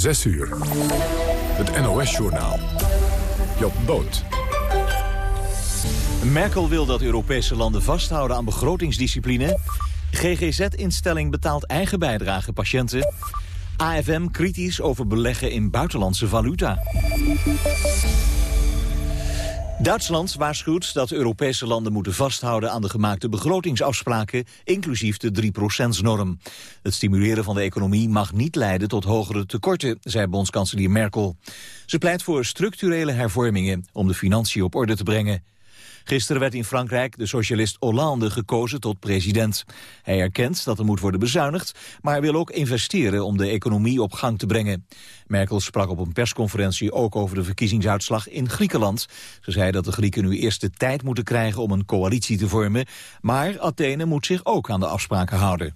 6 uur. Het NOS-journaal. Job Boot. Merkel wil dat Europese landen vasthouden aan begrotingsdiscipline. GGZ-instelling betaalt eigen bijdrage patiënten. AFM kritisch over beleggen in buitenlandse valuta. Duitsland waarschuwt dat Europese landen moeten vasthouden aan de gemaakte begrotingsafspraken, inclusief de 3%-norm. Het stimuleren van de economie mag niet leiden tot hogere tekorten, zei bondskanselier Merkel. Ze pleit voor structurele hervormingen om de financiën op orde te brengen. Gisteren werd in Frankrijk de socialist Hollande gekozen tot president. Hij erkent dat er moet worden bezuinigd, maar wil ook investeren om de economie op gang te brengen. Merkel sprak op een persconferentie ook over de verkiezingsuitslag in Griekenland. Ze zei dat de Grieken nu eerst de tijd moeten krijgen om een coalitie te vormen, maar Athene moet zich ook aan de afspraken houden.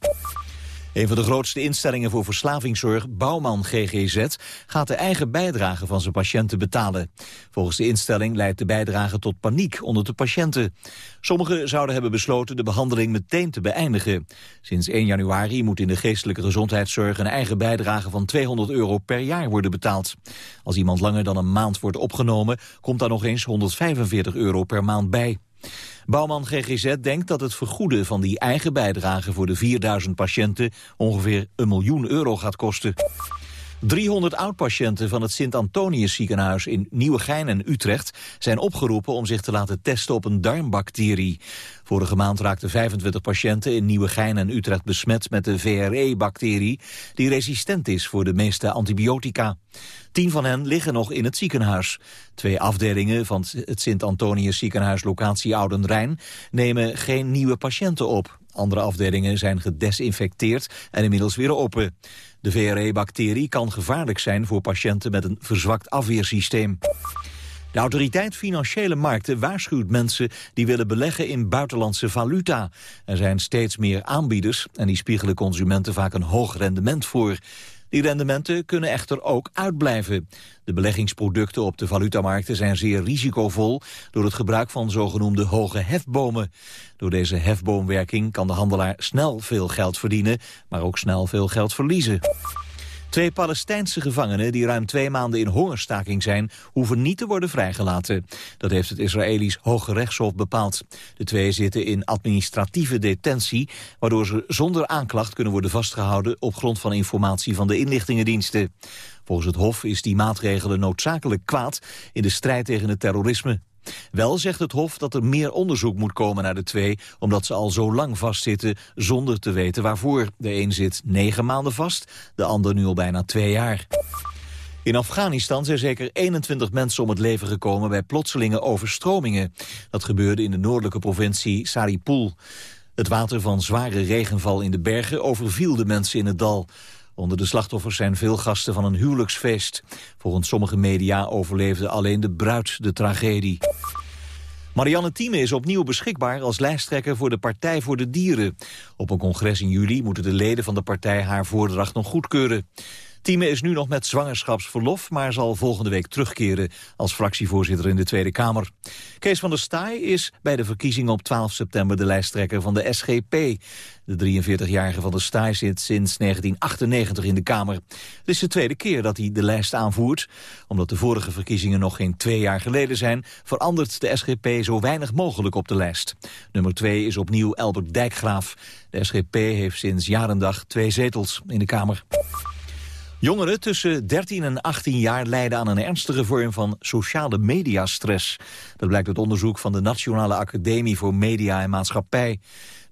Een van de grootste instellingen voor verslavingszorg, Bouwman GGZ, gaat de eigen bijdrage van zijn patiënten betalen. Volgens de instelling leidt de bijdrage tot paniek onder de patiënten. Sommigen zouden hebben besloten de behandeling meteen te beëindigen. Sinds 1 januari moet in de geestelijke gezondheidszorg een eigen bijdrage van 200 euro per jaar worden betaald. Als iemand langer dan een maand wordt opgenomen, komt daar nog eens 145 euro per maand bij. Bouwman GGZ denkt dat het vergoeden van die eigen bijdrage voor de 4000 patiënten ongeveer een miljoen euro gaat kosten. 300 oud-patiënten van het Sint-Antonius ziekenhuis in Nieuwegein en Utrecht zijn opgeroepen om zich te laten testen op een darmbacterie. Vorige maand raakten 25 patiënten in Nieuwegein en Utrecht besmet met de VRE-bacterie, die resistent is voor de meeste antibiotica. Tien van hen liggen nog in het ziekenhuis. Twee afdelingen van het Sint-Antonius ziekenhuis locatie Oudenrijn nemen geen nieuwe patiënten op. Andere afdelingen zijn gedesinfecteerd en inmiddels weer open. De VRE-bacterie kan gevaarlijk zijn voor patiënten met een verzwakt afweersysteem. De autoriteit Financiële Markten waarschuwt mensen die willen beleggen in buitenlandse valuta. Er zijn steeds meer aanbieders en die spiegelen consumenten vaak een hoog rendement voor. Die rendementen kunnen echter ook uitblijven. De beleggingsproducten op de valutamarkten zijn zeer risicovol... door het gebruik van zogenoemde hoge hefbomen. Door deze hefboomwerking kan de handelaar snel veel geld verdienen... maar ook snel veel geld verliezen. Twee Palestijnse gevangenen die ruim twee maanden in hongerstaking zijn... hoeven niet te worden vrijgelaten. Dat heeft het Israëlisch Hoge Rechtshof bepaald. De twee zitten in administratieve detentie... waardoor ze zonder aanklacht kunnen worden vastgehouden... op grond van informatie van de inlichtingendiensten. Volgens het Hof is die maatregelen noodzakelijk kwaad... in de strijd tegen het terrorisme. Wel zegt het Hof dat er meer onderzoek moet komen naar de twee... omdat ze al zo lang vastzitten zonder te weten waarvoor. De een zit negen maanden vast, de ander nu al bijna twee jaar. In Afghanistan zijn zeker 21 mensen om het leven gekomen bij plotselinge overstromingen. Dat gebeurde in de noordelijke provincie Saripul. Het water van zware regenval in de bergen overviel de mensen in het dal. Onder de slachtoffers zijn veel gasten van een huwelijksfeest. Volgens sommige media overleefde alleen de bruid de tragedie. Marianne Thieme is opnieuw beschikbaar als lijsttrekker voor de Partij voor de Dieren. Op een congres in juli moeten de leden van de partij haar voordracht nog goedkeuren. Tieme is nu nog met zwangerschapsverlof, maar zal volgende week terugkeren als fractievoorzitter in de Tweede Kamer. Kees van der Staaij is bij de verkiezing op 12 september de lijsttrekker van de SGP. De 43-jarige van der Staaij zit sinds 1998 in de Kamer. Het is de tweede keer dat hij de lijst aanvoert. Omdat de vorige verkiezingen nog geen twee jaar geleden zijn, verandert de SGP zo weinig mogelijk op de lijst. Nummer 2 is opnieuw Albert Dijkgraaf. De SGP heeft sinds jarendag twee zetels in de Kamer. Jongeren tussen 13 en 18 jaar lijden aan een ernstige vorm van sociale mediastress. Dat blijkt uit onderzoek van de Nationale Academie voor Media en Maatschappij.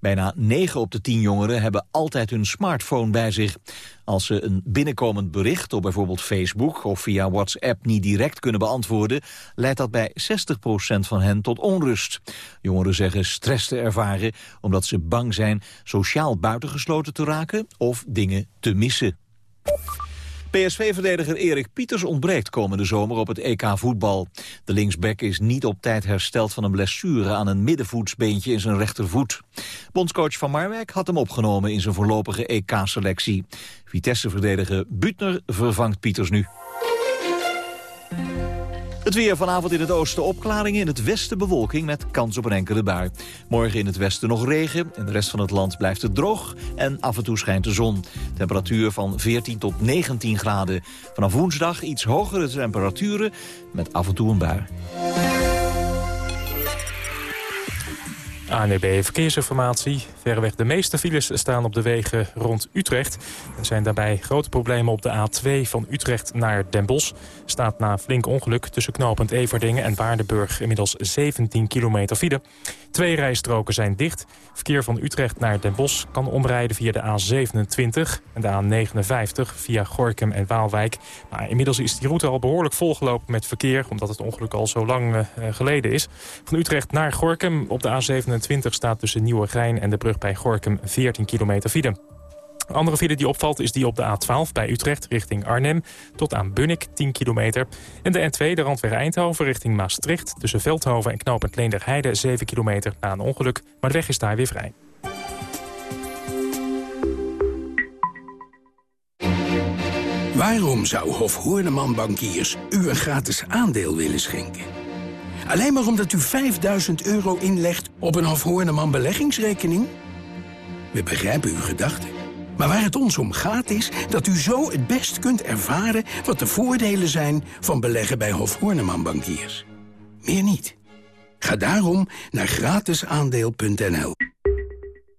Bijna 9 op de 10 jongeren hebben altijd hun smartphone bij zich. Als ze een binnenkomend bericht op bijvoorbeeld Facebook of via WhatsApp niet direct kunnen beantwoorden, leidt dat bij 60% van hen tot onrust. Jongeren zeggen stress te ervaren omdat ze bang zijn sociaal buitengesloten te raken of dingen te missen. PSV-verdediger Erik Pieters ontbreekt komende zomer op het EK voetbal. De linksback is niet op tijd hersteld van een blessure aan een middenvoetsbeentje in zijn rechtervoet. Bondscoach Van Marwijk had hem opgenomen in zijn voorlopige EK-selectie. Vitesse-verdediger Butner vervangt Pieters nu. Het weer vanavond in het oosten opklaringen, in het westen bewolking met kans op een enkele bui. Morgen in het westen nog regen, in de rest van het land blijft het droog en af en toe schijnt de zon. Temperatuur van 14 tot 19 graden. Vanaf woensdag iets hogere temperaturen met af en toe een bui. ANEB Verkeersinformatie. Verreweg de meeste files staan op de wegen rond Utrecht. Er zijn daarbij grote problemen op de A2 van Utrecht naar Den Bosch. Staat na flink ongeluk tussen knooppunt Everdingen en Waardenburg... inmiddels 17 kilometer file. Twee rijstroken zijn dicht. Verkeer van Utrecht naar Den Bosch kan omrijden via de A27 en de A59 via Gorkum en Waalwijk. Maar inmiddels is die route al behoorlijk volgelopen met verkeer... omdat het ongeluk al zo lang uh, geleden is. Van Utrecht naar Gorkum op de A27 staat tussen Nieuwegein en de brug bij Gorkum 14 kilometer file. Andere file die opvalt is die op de A12 bij Utrecht richting Arnhem... tot aan Bunnik, 10 kilometer. En de N2, de randweg Eindhoven, richting Maastricht... tussen Veldhoven en knooppunt Leenderheide, 7 kilometer na een ongeluk. Maar de weg is daar weer vrij. Waarom zou Hof Hoorneman Bankiers u een gratis aandeel willen schenken? Alleen maar omdat u 5000 euro inlegt op een Hof Hoorneman beleggingsrekening? We begrijpen uw gedachten. Maar waar het ons om gaat is dat u zo het best kunt ervaren... wat de voordelen zijn van beleggen bij Hof Horneman Bankiers. Meer niet. Ga daarom naar gratisaandeel.nl.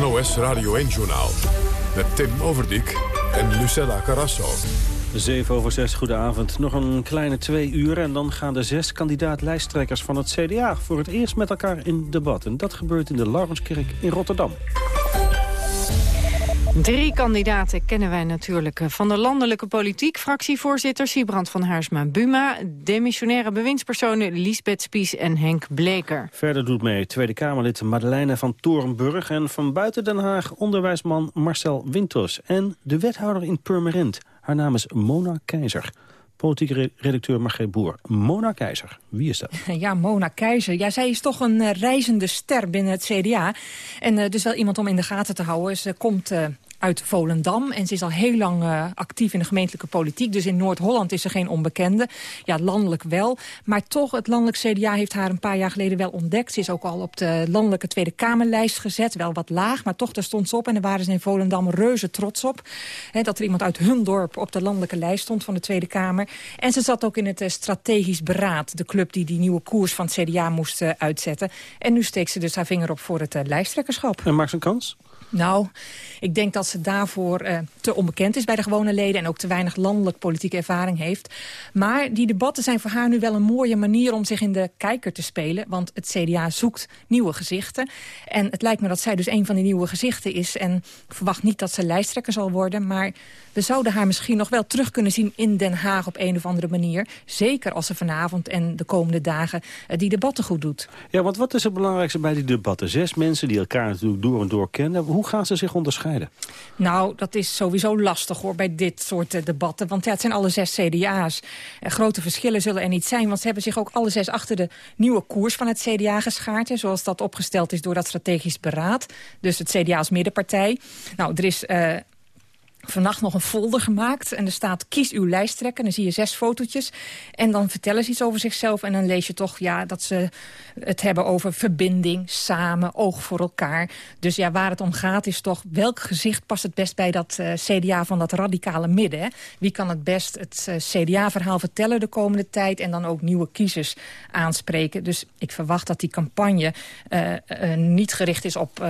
NOS Radio 1-journaal met Tim Overdijk en Lucella Carrasso. 7 over 6, goedenavond. Nog een kleine twee uur en dan gaan de zes kandidaat-lijsttrekkers van het CDA... voor het eerst met elkaar in debat. En dat gebeurt in de Laurenskerk in Rotterdam. Drie kandidaten kennen wij natuurlijk van de landelijke politiek. Fractievoorzitter Siebrand van Haarsma-Buma... demissionaire bewindspersonen Liesbeth Spies en Henk Bleker. Verder doet mee Tweede Kamerlid Madeleine van Torenburg... en van buiten Den Haag onderwijsman Marcel Winters... en de wethouder in Purmerend. Haar naam is Mona Keizer politieke redacteur Margreet Boer. Mona Keizer, wie is dat? Ja, Mona Keizer. Ja, zij is toch een uh, reizende ster binnen het CDA. En uh, dus wel iemand om in de gaten te houden. Ze komt uh, uit Volendam. En ze is al heel lang uh, actief in de gemeentelijke politiek. Dus in Noord-Holland is ze geen onbekende. Ja, landelijk wel. Maar toch, het landelijk CDA heeft haar een paar jaar geleden wel ontdekt. Ze is ook al op de landelijke Tweede Kamerlijst gezet. Wel wat laag, maar toch, daar stond ze op. En daar waren ze in Volendam reuze trots op. Hè, dat er iemand uit hun dorp op de landelijke lijst stond van de Tweede Kamer. En ze zat ook in het uh, Strategisch Beraad. De club die die nieuwe koers van het CDA moest uh, uitzetten. En nu steekt ze dus haar vinger op voor het lijsttrekkerschap. En maakt ze een kans? Nou, ik denk dat ze daarvoor uh, te onbekend is bij de gewone leden... en ook te weinig landelijk politieke ervaring heeft. Maar die debatten zijn voor haar nu wel een mooie manier om zich in de kijker te spelen. Want het CDA zoekt nieuwe gezichten. En het lijkt me dat zij dus een van die nieuwe gezichten is. En ik verwacht niet dat ze lijsttrekker zal worden. Maar we zouden haar misschien nog wel terug kunnen zien in Den Haag op een of andere manier. Zeker als ze vanavond en de komende dagen uh, die debatten goed doet. Ja, want wat is het belangrijkste bij die debatten? Zes mensen die elkaar natuurlijk door en door kennen. Hoe gaan ze zich onderscheiden? Nou, dat is sowieso lastig hoor bij dit soort uh, debatten. Want ja, het zijn alle zes CDA's. Uh, grote verschillen zullen er niet zijn. Want ze hebben zich ook alle zes achter de nieuwe koers van het CDA geschaard. Zoals dat opgesteld is door dat strategisch beraad. Dus het CDA als middenpartij. Nou, er is... Uh, vannacht nog een folder gemaakt. En er staat, kies uw lijsttrekker. En dan zie je zes fotootjes. En dan vertellen ze iets over zichzelf. En dan lees je toch ja, dat ze het hebben over verbinding, samen, oog voor elkaar. Dus ja, waar het om gaat is toch... welk gezicht past het best bij dat uh, CDA van dat radicale midden? Wie kan het best het uh, CDA-verhaal vertellen de komende tijd... en dan ook nieuwe kiezers aanspreken? Dus ik verwacht dat die campagne uh, niet gericht is op,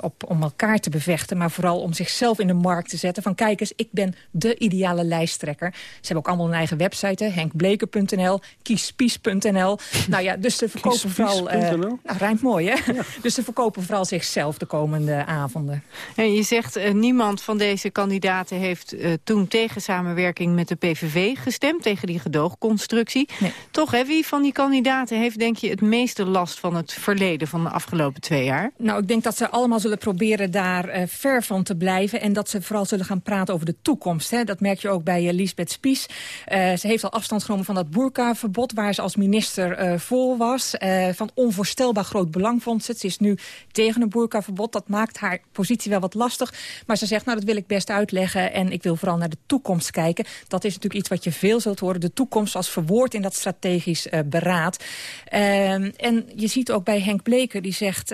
op, om elkaar te bevechten... maar vooral om zichzelf in de markt te zetten... van kijk eens, ik ben de ideale lijsttrekker. Ze hebben ook allemaal een eigen website, henkbleken.nl, kiespies.nl. nou ja, dus ze verkopen vooral... Uh, nou, rijmt mooi, hè? Dus ze verkopen vooral zichzelf de komende avonden. En je zegt, uh, niemand van deze kandidaten heeft uh, toen tegen samenwerking met de PVV gestemd, tegen die gedoogconstructie. Nee. Toch, hè, wie van die kandidaten heeft denk je het meeste last van het verleden van de afgelopen twee jaar? Nou, ik denk dat ze allemaal zullen proberen daar ver van te blijven en dat ze vooral zullen gaan praten over de toekomst. Hè. Dat merk je ook bij uh, Lisbeth Spies. Uh, ze heeft al afstand genomen van dat boerkaverbod... waar ze als minister uh, voor was. van onvoorstelbaar groot belang vond ze. Ze is nu tegen een boerkaverbod. Dat maakt haar positie wel wat lastig. Maar ze zegt, nou, dat wil ik best uitleggen... en ik wil vooral naar de toekomst kijken. Dat is natuurlijk iets wat je veel zult horen. De toekomst als verwoord in dat strategisch beraad. Ehm, en je ziet ook bij Henk Bleker, die zegt...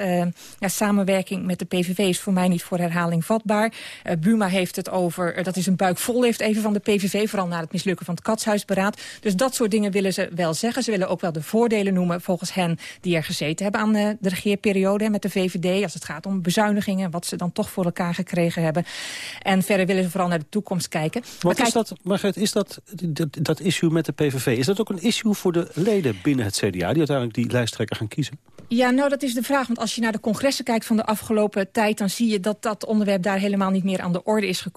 ja, samenwerking met de PVV is voor mij niet voor herhaling vatbaar. Buma heeft het over, dat is een buik vol heeft even van de PVV... vooral na het mislukken van het katshuisberaad. Dus dat soort dingen willen ze wel zeggen. Ze willen ook wel de voordelen noemen volgens hen... die er gezeten hebben aan de, de regeerperiode met de VVD... als het gaat om bezuinigingen, wat ze dan toch voor elkaar gekregen hebben. En verder willen ze vooral naar de toekomst kijken. Wat kijk, is dat, Margret, is dat, dat, dat issue met de PVV... is dat ook een issue voor de leden binnen het CDA... die uiteindelijk die lijsttrekker gaan kiezen? Ja, nou, dat is de vraag. Want als je naar de congressen kijkt van de afgelopen tijd... dan zie je dat dat onderwerp daar helemaal niet meer aan de orde is gekomen.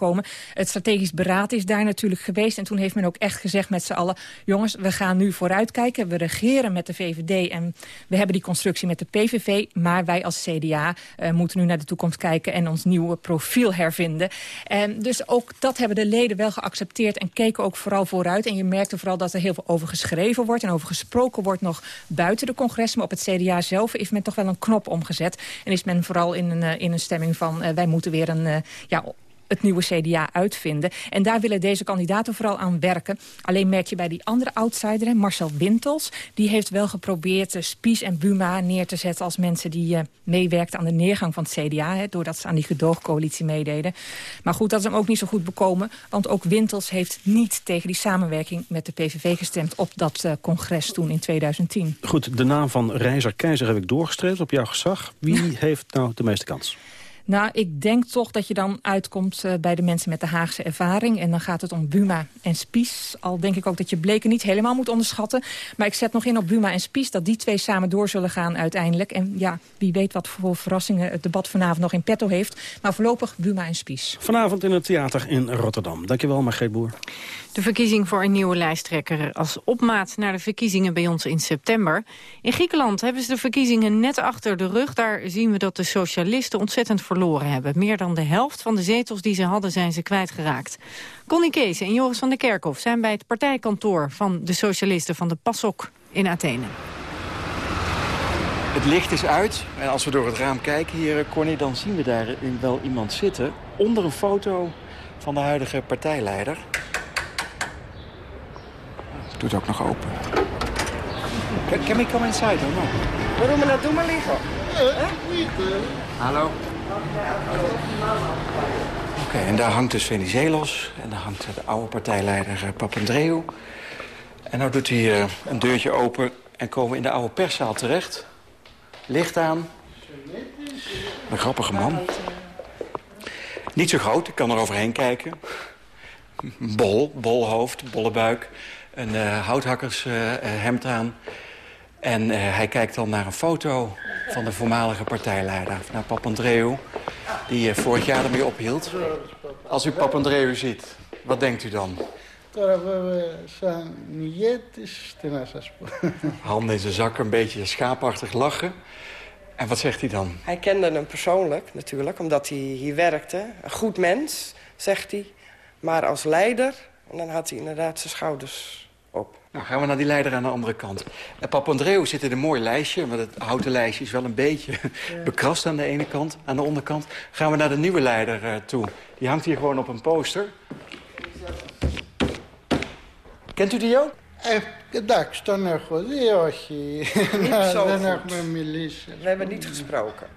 Het strategisch beraad is daar natuurlijk geweest. En toen heeft men ook echt gezegd met z'n allen... jongens, we gaan nu vooruitkijken. We regeren met de VVD en we hebben die constructie met de PVV. Maar wij als CDA uh, moeten nu naar de toekomst kijken... en ons nieuwe profiel hervinden. En dus ook dat hebben de leden wel geaccepteerd... en keken ook vooral vooruit. En je merkte vooral dat er heel veel over geschreven wordt... en over gesproken wordt nog buiten de congres. Maar op het CDA zelf is men toch wel een knop omgezet. En is men vooral in een, in een stemming van... Uh, wij moeten weer een, ja, het nieuwe CDA uitvinden. En daar willen deze kandidaten vooral aan werken. Alleen merk je bij die andere outsider, Marcel Wintels... die heeft wel geprobeerd uh, Spies en Buma neer te zetten... als mensen die uh, meewerkten aan de neergang van het CDA... Hè, doordat ze aan die gedoogcoalitie meededen. Maar goed, dat is hem ook niet zo goed bekomen... want ook Wintels heeft niet tegen die samenwerking met de PVV gestemd... op dat uh, congres toen in 2010. Goed, de naam van Reizer Keizer heb ik doorgestreept op jouw gezag. Wie heeft nou de meeste kans? Nou, ik denk toch dat je dan uitkomt uh, bij de mensen met de Haagse ervaring. En dan gaat het om Buma en Spies. Al denk ik ook dat je Bleken niet helemaal moet onderschatten. Maar ik zet nog in op Buma en Spies dat die twee samen door zullen gaan uiteindelijk. En ja, wie weet wat voor verrassingen het debat vanavond nog in petto heeft. Maar voorlopig Buma en Spies. Vanavond in het theater in Rotterdam. Dankjewel, Margreet Boer. De verkiezing voor een nieuwe lijsttrekker als opmaat naar de verkiezingen bij ons in september. In Griekenland hebben ze de verkiezingen net achter de rug. Daar zien we dat de socialisten ontzettend verloren hebben. Meer dan de helft van de zetels die ze hadden zijn ze kwijtgeraakt. Connie Kees en Joris van der Kerkhof zijn bij het partijkantoor van de socialisten van de PASOK in Athene. Het licht is uit en als we door het raam kijken hier, Connie, dan zien we daar wel iemand zitten onder een foto van de huidige partijleider doet ook nog open. Can, can we come inside or no? Waarom dat doen maar liggen? Hallo. Oké, okay, en daar hangt dus Venizelos. En daar hangt de oude partijleider uh, Papandreou. En nou doet hij uh, een deurtje open en komen we in de oude perszaal terecht. Licht aan. Een grappige man. Niet zo groot, ik kan er overheen kijken. Bol, bol hoofd, bolle buik een uh, houthakkershemd aan. En uh, hij kijkt dan naar een foto van de voormalige partijleider, naar Papandreou... die vorig jaar ermee ophield. Als u Papandreou ziet, wat denkt u dan? Handen in zijn zak, een beetje schaapachtig lachen. En wat zegt hij dan? Hij kende hem persoonlijk natuurlijk, omdat hij hier werkte. Een goed mens, zegt hij. Maar als leider, en dan had hij inderdaad zijn schouders op. Nou, gaan we naar die leider aan de andere kant. Eh, Papandreou zit in een mooi lijstje, maar het houten lijstje is wel een beetje bekrast aan de ene kant. Aan de onderkant gaan we naar de nieuwe leider eh, toe. Die hangt hier gewoon op een poster. Kent u die ook? Dag, nog goed. We hebben niet gesproken.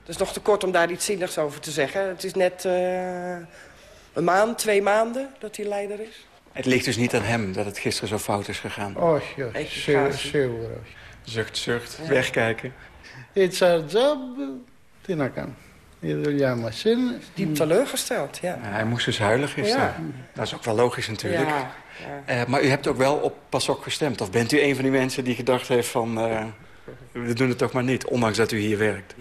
Het is nog te kort om daar iets zinnigs over te zeggen. Het is net... Eh, een maand, twee maanden dat hij leider is. Het ligt dus niet aan hem dat het gisteren zo fout is gegaan. Och ja, zeer Zucht, zucht, wegkijken. It's our job, eh, Tinakan. Diep teleurgesteld, ja. Hij moest dus huilen gisteren. Dat is ook wel logisch natuurlijk. Eh, maar u hebt ook wel op PASOK gestemd. Of bent u een van die mensen die gedacht heeft van... Eh, we doen het toch maar niet, ondanks dat u hier werkt.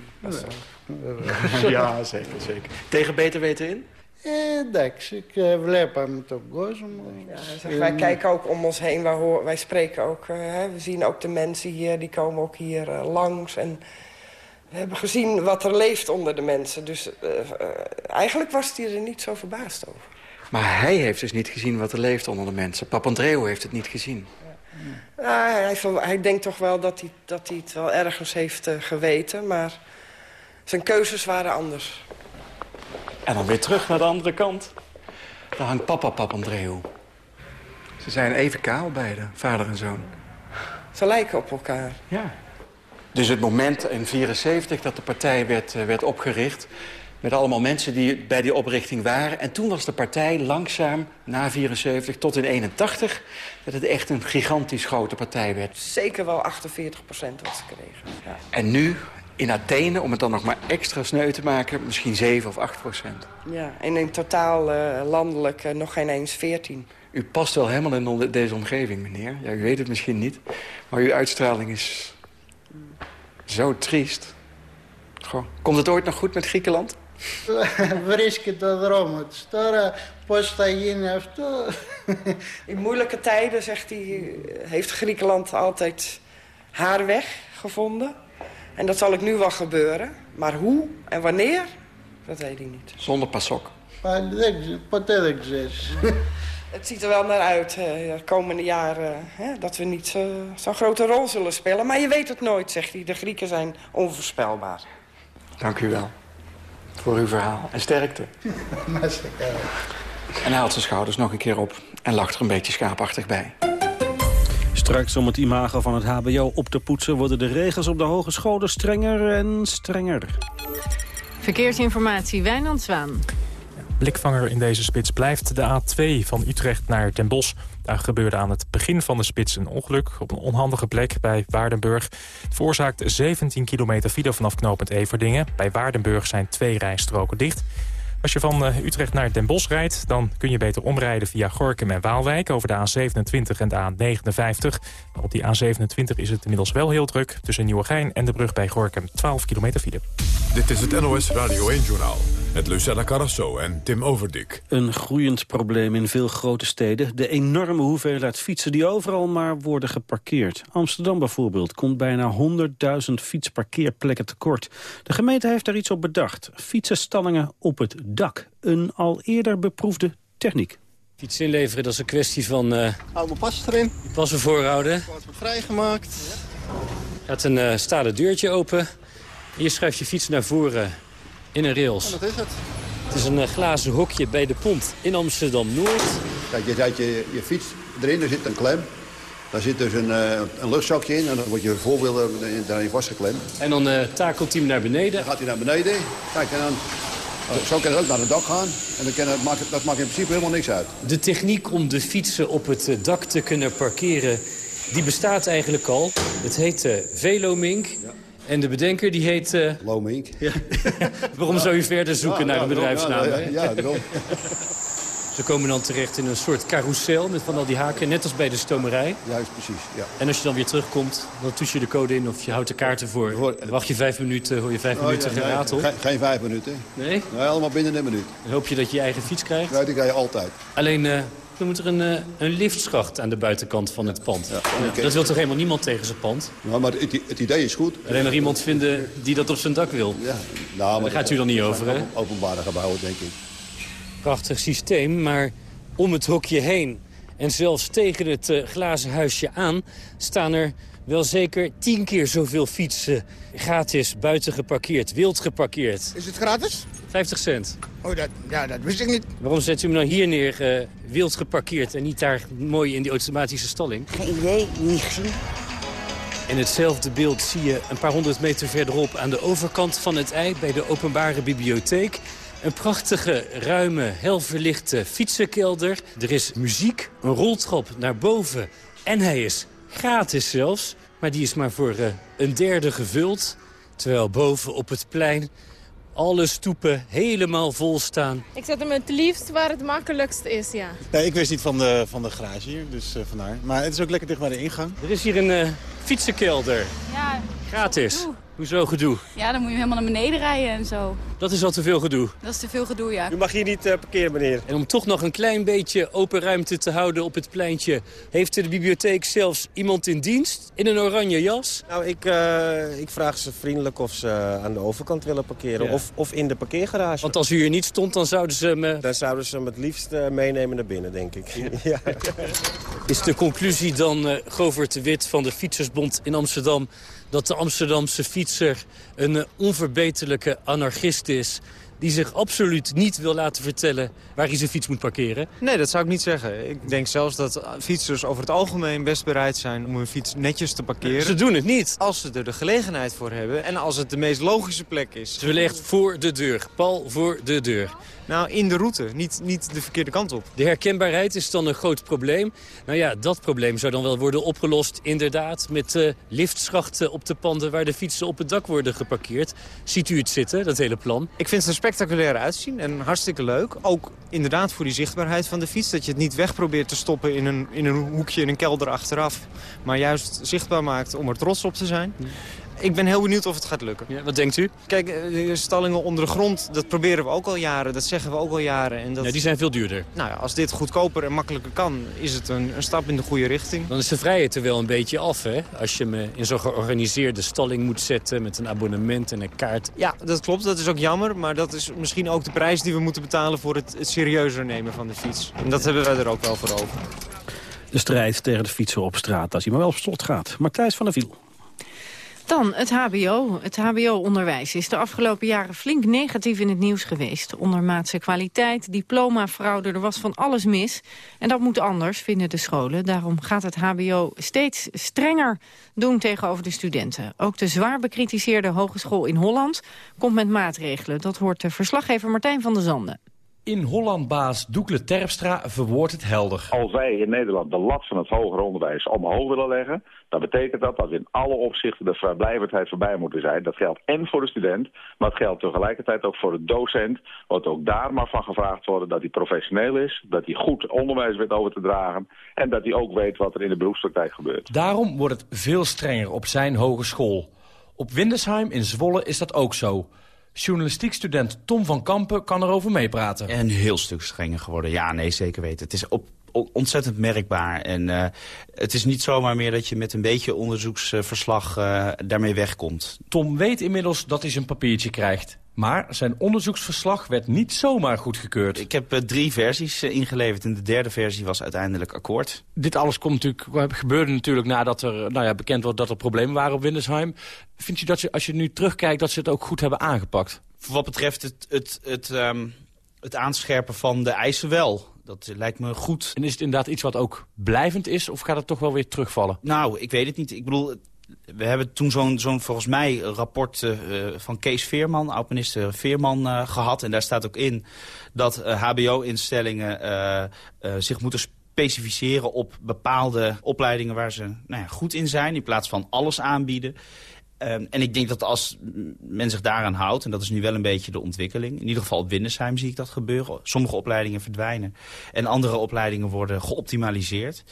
Ja, zeker, zeker. Tegen beter weten in? Εντάξει, και βλέπαμε τον κόσμο. Zeg, wij kijken ook om ons heen, wij, hoor, wij spreken ook, eh, hè, we zien ook de mensen hier, die komen ook hier eh, langs. En we hebben gezien wat er leeft onder de mensen. Dus eh, eh, eigenlijk was hij er niet zo verbaasd over. Maar hij heeft dus niet gezien wat er leeft onder de mensen. Papandreou heeft het niet gezien. Ja, hij, ver- hij denkt toch wel dat hij, dat hij het wel ergens heeft eh, geweten, maar zijn keuzes waren anders. En dan weer terug naar de andere kant. Daar hangt papa Papandreou. Ze zijn even kaal beide, vader en zoon. Ze lijken op elkaar. Ja. Dus het moment in 74 dat de partij werd, eh, werd opgericht... met allemaal mensen die bij die oprichting waren. En toen was de partij langzaam, na 74 tot in 81... dat het echt een gigantisch grote partij werd. Zeker wel 48 procent wat ze kregen. Ja. En nu, in Athene, om het dan nog maar extra sneu te maken... misschien 7 of 8 procent. Ja, en in totaal eh, landelijk eh, nog geen eens 14. U past wel helemaal in onder- deze omgeving, meneer. Ja, u weet het misschien niet. Maar uw uitstraling is zo triest. Goh. Komt het ooit nog goed met Griekenland? Βρίσκει το δρόμο της. Τώρα πώς θα γίνει αυτό... In moeilijke tijden, zegt hij, heeft Griekenland altijd haar weg gevonden. En dat zal ik nu wel gebeuren. Maar hoe en wanneer, dat weet ik niet. Zonder pasok. Het ziet er wel naar uit eh, de komende jaren dat we niet zo'n grote rol zullen spelen. Maar je weet het nooit, zegt hij. De Grieken zijn onvoorspelbaar. Dank u wel voor uw verhaal. En sterkte. en hij haalt zijn schouders nog een keer op en lacht er een beetje schaapachtig bij. Straks om het imago van het hbo op te poetsen... worden de regels op de hogescholen strenger en strenger. Verkeersinformatie, Wijnand Zwaan. Blikvanger in deze spits blijft de A2 van Utrecht naar Den Bosch. Daar gebeurde aan het begin van de spits een ongeluk op een onhandige plek bij Waardenburg. Het veroorzaakt 17 kilometer file vanaf knooppunt Everdingen. Bij Waardenburg zijn twee rijstroken dicht. Als je van eh, Utrecht naar Den Bosch rijdt, dan kun je beter omrijden via Gorkum en Waalwijk over de A27 en de A59. Maar op die A27 is het inmiddels wel heel druk. Tussen Nieuwegein en de brug bij Gorkum 12 kilometer file. Dit is het NOS Radio 1-journaal. Met Lucella Carrasso en Tim Overdik. Een groeiend probleem in veel grote steden. De enorme hoeveelheid fietsen die overal maar worden geparkeerd. Amsterdam bijvoorbeeld komt bijna 100.000 fietsparkeerplekken tekort. De gemeente heeft daar iets op bedacht. Fietsenstallingen op het dak. Een al eerder beproefde techniek. Fiets inleveren, dat is een kwestie van... eh Hou mijn pas erin. passen voorhouden. Wordt vrijgemaakt. Gaat een eh stalen deurtje open. Hier schuif je fiets naar voren in een rails. En dat is het. Het is een eh, glazen hokje bij de pont in Amsterdam-Noord. Kijk, je zet je, je fiets erin, er zit een klem. Daar zit dus een, eh, een luchtzakje in en dan wordt je voorwiel daarin vastgeklemd. En dan eh, takelt hij hem naar beneden. Dan gaat hij naar beneden. Kijk, en dan, zo kan het ook naar het dak gaan. En dan kan het, maakt, dat maakt in principe helemaal niks uit. De techniek om de fietsen op het eh, dak te kunnen parkeren... die bestaat eigenlijk al. Het heet eh, Velomink. En de bedenker die heet... eh, Lomink. Waarom zou u verder zoeken naar een Ja, daarom, bedrijfsnaam? Ja, ja, ja, daarom. Ze komen dan terecht in een soort carousel met van al die haken, net als bij de stomerij. Juist, precies. Ja. En als je dan weer terugkomt, dan toets je de code in of je houdt de kaarten voor. Wacht je vijf minuten, hoor je vijf Oh, minuten ja, nee, geen, geen vijf minuten. Nee? Nee, allemaal binnen een minuut. Dan hoop je dat je je eigen fiets krijgt. Ja, die krijg je altijd. Alleen, eh, dan moet er een, eh, een liftschacht aan de buitenkant van het pand. Dat wil toch helemaal niemand tegen zijn pand? Nou, maar het, het idee is goed. Alleen nog iemand vinden die dat op zijn dak wil. Ja, nou, Daar gaat u dan niet over, hè? open- Openbare gebouwen, denk ik. Prachtig systeem, maar om het hokje heen... en zelfs tegen het eh, glazen huisje aan... staan er wel zeker tien keer zoveel fietsen gratis buiten geparkeerd, wild geparkeerd. Is het gratis? 50 cent. Oh, dat, ja, dat wist ik niet. Waarom zet u hem dan hier neer, eh, wild geparkeerd... en niet daar mooi in die automatische stalling? Geen idee, niet gezien. In hetzelfde beeld zie je een paar honderd meter verderop... aan de overkant van het ei bij de openbare bibliotheek... een prachtige, ruime, helverlichte fietsenkelder. Er is muziek, een roltrap naar boven. En hij is gratis zelfs, maar die is maar voor eh, een derde gevuld. Terwijl boven op het plein Alle stoepen helemaal vol staan. Ik zet hem het liefst waar het makkelijkst is, ja. Nee, ik wist niet van de, van de garage hier, dus uh, vandaar. Maar het is ook lekker dicht bij de ingang. Er is hier een uh, fietsenkelder. Ja. Gratis. Hoezo gedoe? Ja, dan moet je helemaal naar beneden rijden en zo. Dat is al te veel gedoe? Dat is te veel gedoe, ja. U mag hier niet uh, parkeren, meneer. En om toch nog een klein beetje open ruimte te houden op het pleintje... heeft de bibliotheek zelfs iemand in dienst in een oranje jas. Nou, ik, uh, ik vraag ze vriendelijk of ze aan de overkant willen parkeren. Ja. Of, of in de parkeergarage. Want als u hier niet stond, dan zouden ze me... Dan zouden ze hem het liefst uh, meenemen naar binnen, denk ik. Ja. ja. Is de conclusie dan, uh, Govert de Wit van de Fietsersbond in Amsterdam dat de Amsterdamse fietser een uh, onverbeterlijke anarchist is die zich absoluut niet wil laten vertellen waar hij zijn fiets moet parkeren? Nee, dat zou ik niet zeggen. Ik denk zelfs dat fietsers over het algemeen best bereid zijn om hun fiets netjes te parkeren. Ze doen het niet. Als ze er de gelegenheid voor hebben en als het de meest logische plek is. Ze willen echt voor de deur. Pal voor de deur. Nou, in de route, niet, niet de verkeerde kant op. De herkenbaarheid is dan een groot probleem. Nou ja, dat probleem zou dan wel worden opgelost, inderdaad... met uh, liftschachten op de panden waar de fietsen op het dak worden geparkeerd. Ziet u het zitten, dat hele plan? Ik vind het er spectaculair uitzien en hartstikke leuk. Ook inderdaad voor die zichtbaarheid van de fiets. Dat je het niet weg probeert te stoppen in een, in een hoekje, in een kelder achteraf. Maar juist zichtbaar maakt om er trots op te zijn. Ik ben heel benieuwd of het gaat lukken. Ja, wat denkt u? Kijk, de stallingen onder de grond, dat proberen we ook al jaren. Dat zeggen we ook al jaren. En dat... Ja, die zijn veel duurder. Nou ja, als dit goedkoper en makkelijker kan, is het een, een stap in de goede richting. Dan is de vrijheid er wel een beetje af, hè? Als je me in zo'n georganiseerde stalling moet zetten met een abonnement en een kaart. Ja, dat klopt. Dat is ook jammer. Maar dat is misschien ook de prijs die we moeten betalen voor het, het serieuzer nemen van de fiets. En dat hebben wij er ook wel voor over. De strijd tegen de fietser op straat, als hij maar wel op slot gaat. Martijs van der Wiel. Dan het hbo. Het hbo-onderwijs is de afgelopen jaren flink negatief in het nieuws geweest. Ondermaatse kwaliteit, diplomafraude, er was van alles mis. En dat moet anders, vinden de scholen. Daarom gaat het hbo steeds strenger doen tegenover de studenten. Ook de zwaar bekritiseerde hogeschool in Holland komt met maatregelen. Dat hoort de verslaggever Martijn van der Zanden. In Hollandbaas Doekle Terpstra verwoordt het helder. Als wij in Nederland de lat van het hoger onderwijs omhoog willen leggen... dan betekent dat dat in alle opzichten de vrijblijvendheid voorbij moeten zijn. Dat geldt en voor de student, maar het geldt tegelijkertijd ook voor de docent. Want ook daar mag van gevraagd worden dat hij professioneel is... dat hij goed onderwijs weet over te dragen... en dat hij ook weet wat er in de beroepspraktijk gebeurt. Daarom wordt het veel strenger op zijn hogeschool. Op Windesheim in Zwolle is dat ook zo... Journalistiekstudent Tom van Kampen kan erover meepraten. Een heel stuk strenger geworden. Ja, nee, zeker weten. Het is op, ontzettend merkbaar. En uh, het is niet zomaar meer dat je met een beetje onderzoeksverslag uh, daarmee wegkomt. Tom weet inmiddels dat hij zijn papiertje krijgt. Maar zijn onderzoeksverslag werd niet zomaar goedgekeurd. Ik heb uh, drie versies uh, ingeleverd en de derde versie was uiteindelijk akkoord. Dit alles komt natuurlijk, gebeurde natuurlijk nadat er nou ja, bekend wordt dat er problemen waren op Windesheim. Vind je dat ze, als je nu terugkijkt, dat ze het ook goed hebben aangepakt? Voor wat betreft het, het, het, um, het aanscherpen van de eisen wel. Dat lijkt me goed. En is het inderdaad iets wat ook blijvend is of gaat het toch wel weer terugvallen? Nou, ik weet het niet. Ik bedoel, we hebben toen zo'n zo'n volgens mij rapport uh, van Kees Veerman, oud-minister Veerman, uh, gehad. En daar staat ook in dat hbo-instellingen zich moeten specificeren op bepaalde opleidingen waar ze nou ja, goed in zijn. In plaats van alles aanbieden. Um, en ik denk dat als men zich daaraan houdt, en dat is nu wel een beetje de ontwikkeling... in ieder geval op Windesheim zie ik dat gebeuren. Sommige opleidingen verdwijnen en andere opleidingen worden geoptimaliseerd.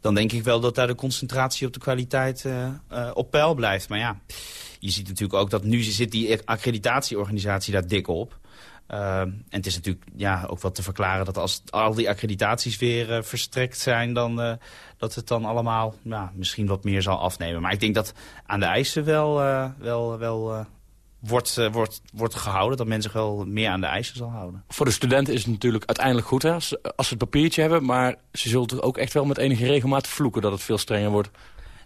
Dan denk ik wel dat daar de concentratie op de kwaliteit uh, uh, op peil blijft. Maar ja, je ziet natuurlijk ook dat nu zit die accreditatieorganisatie daar dik op... Uh, en het is natuurlijk ja, ook wat te verklaren dat als al die accreditaties weer uh, verstrekt zijn... dan uh, dat het dan allemaal ja, misschien wat meer zal afnemen. Maar ik denk dat aan de eisen wel, wel, wel wordt, wordt, wordt gehouden. Dat men zich wel meer aan de eisen zal houden. Voor de studenten is het natuurlijk uiteindelijk goed hè, als, als ze het papiertje hebben. Maar ze zullen ook echt wel met enige regelmaat vloeken dat het veel strenger wordt.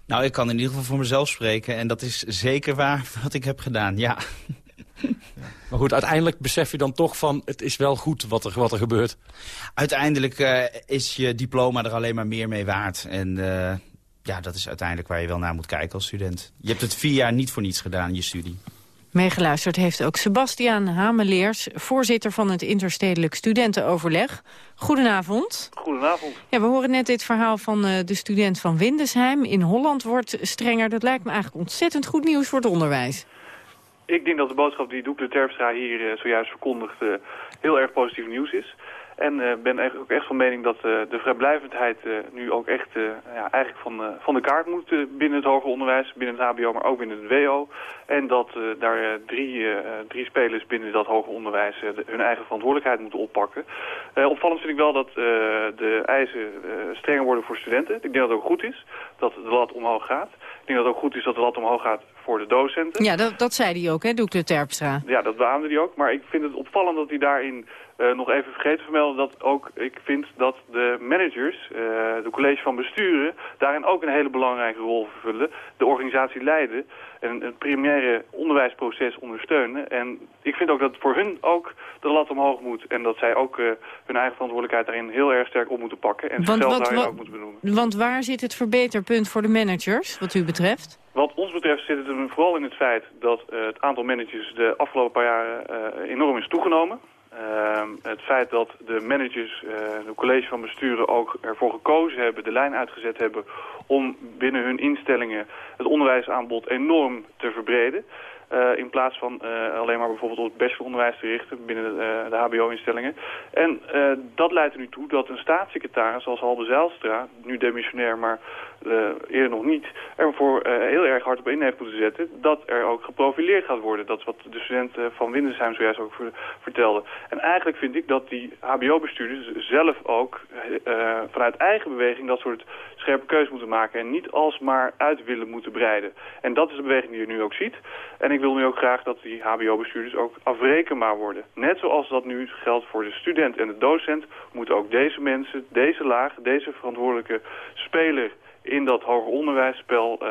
Nou, ik kan in ieder geval voor mezelf spreken. En dat is zeker waar wat ik heb gedaan, ja. Maar goed, uiteindelijk besef je dan toch van... het is wel goed wat er, wat er gebeurt. Uiteindelijk uh, is je diploma er alleen maar meer mee waard. En uh, ja, dat is uiteindelijk waar je wel naar moet kijken als student. Je hebt het vier jaar niet voor niets gedaan, je studie. Meegeluisterd heeft ook Sebastiaan Hameleers, voorzitter van het Interstedelijk Studentenoverleg. Goedenavond. Goedenavond. Ja, we horen net dit verhaal van uh, de student van Windesheim. In Holland wordt strenger. Dat lijkt me eigenlijk ontzettend goed nieuws voor het onderwijs. Ik denk dat de boodschap die Doekle Terpstra hier zojuist verkondigt heel erg positief nieuws is. En uh, ben ook echt van mening dat uh, de vrijblijvendheid nu ook echt ja, eigenlijk van, van de kaart moet binnen het hoger onderwijs, binnen het hbo, maar ook binnen het WO. En dat daar drie, drie spelers binnen dat hoger onderwijs hun eigen verantwoordelijkheid moeten oppakken. opvallend vind ik wel dat de eisen strenger worden voor studenten. Ik denk dat het ook goed is dat de lat omhoog gaat. Ik denk dat het ook goed is dat de lat omhoog gaat voor de docenten. Ja, dat, dat zei hij ook, hè, Doekle Terpstra. Ja, dat beaamde hij ook. Maar ik vind het opvallend dat hij daarin uh, nog even vergeten vermelden dat ook ik vind dat de managers, uh, de college van besturen, daarin ook een hele belangrijke rol vervullen. De organisatie leiden en het primaire onderwijsproces ondersteunen. En ik vind ook dat voor hun ook de lat omhoog moet en dat zij ook uh, hun eigen verantwoordelijkheid daarin heel erg sterk op moeten pakken. En zichzelf daarin wat, ook moeten benoemen. Want waar zit het verbeterpunt voor de managers, wat u betreft? Wat ons betreft zit het vooral in het feit dat het aantal managers de afgelopen paar jaren enorm is toegenomen. Uh, het feit dat de managers, uh, de college van besturen ook ervoor gekozen hebben, de lijn uitgezet hebben om binnen hun instellingen het onderwijsaanbod enorm te verbreden. Uh, in plaats van uh, alleen maar bijvoorbeeld op het bacheloronderwijs te richten binnen de, de hbo-instellingen. En dat leidt er nu toe dat een staatssecretaris zoals Halbe Zijlstra, nu demissionair, maar eerder nog niet, ervoor heel erg hard op in heeft moeten zetten dat er ook geprofileerd gaat worden. Dat is wat de studenten van Windesheim zojuist ook vertelden. En eigenlijk vind ik dat die hbo-bestuurders zelf ook vanuit eigen beweging dat soort scherpe keuzes moeten maken en niet alsmaar uit willen moeten breiden. En dat is de beweging die je nu ook ziet. En ik wil nu ook graag dat die hbo-bestuurders ook afrekenbaar worden. Net zoals dat nu geldt voor de student en de docent... moeten ook deze mensen, deze laag, deze verantwoordelijke speler in dat hoger onderwijsspel uh,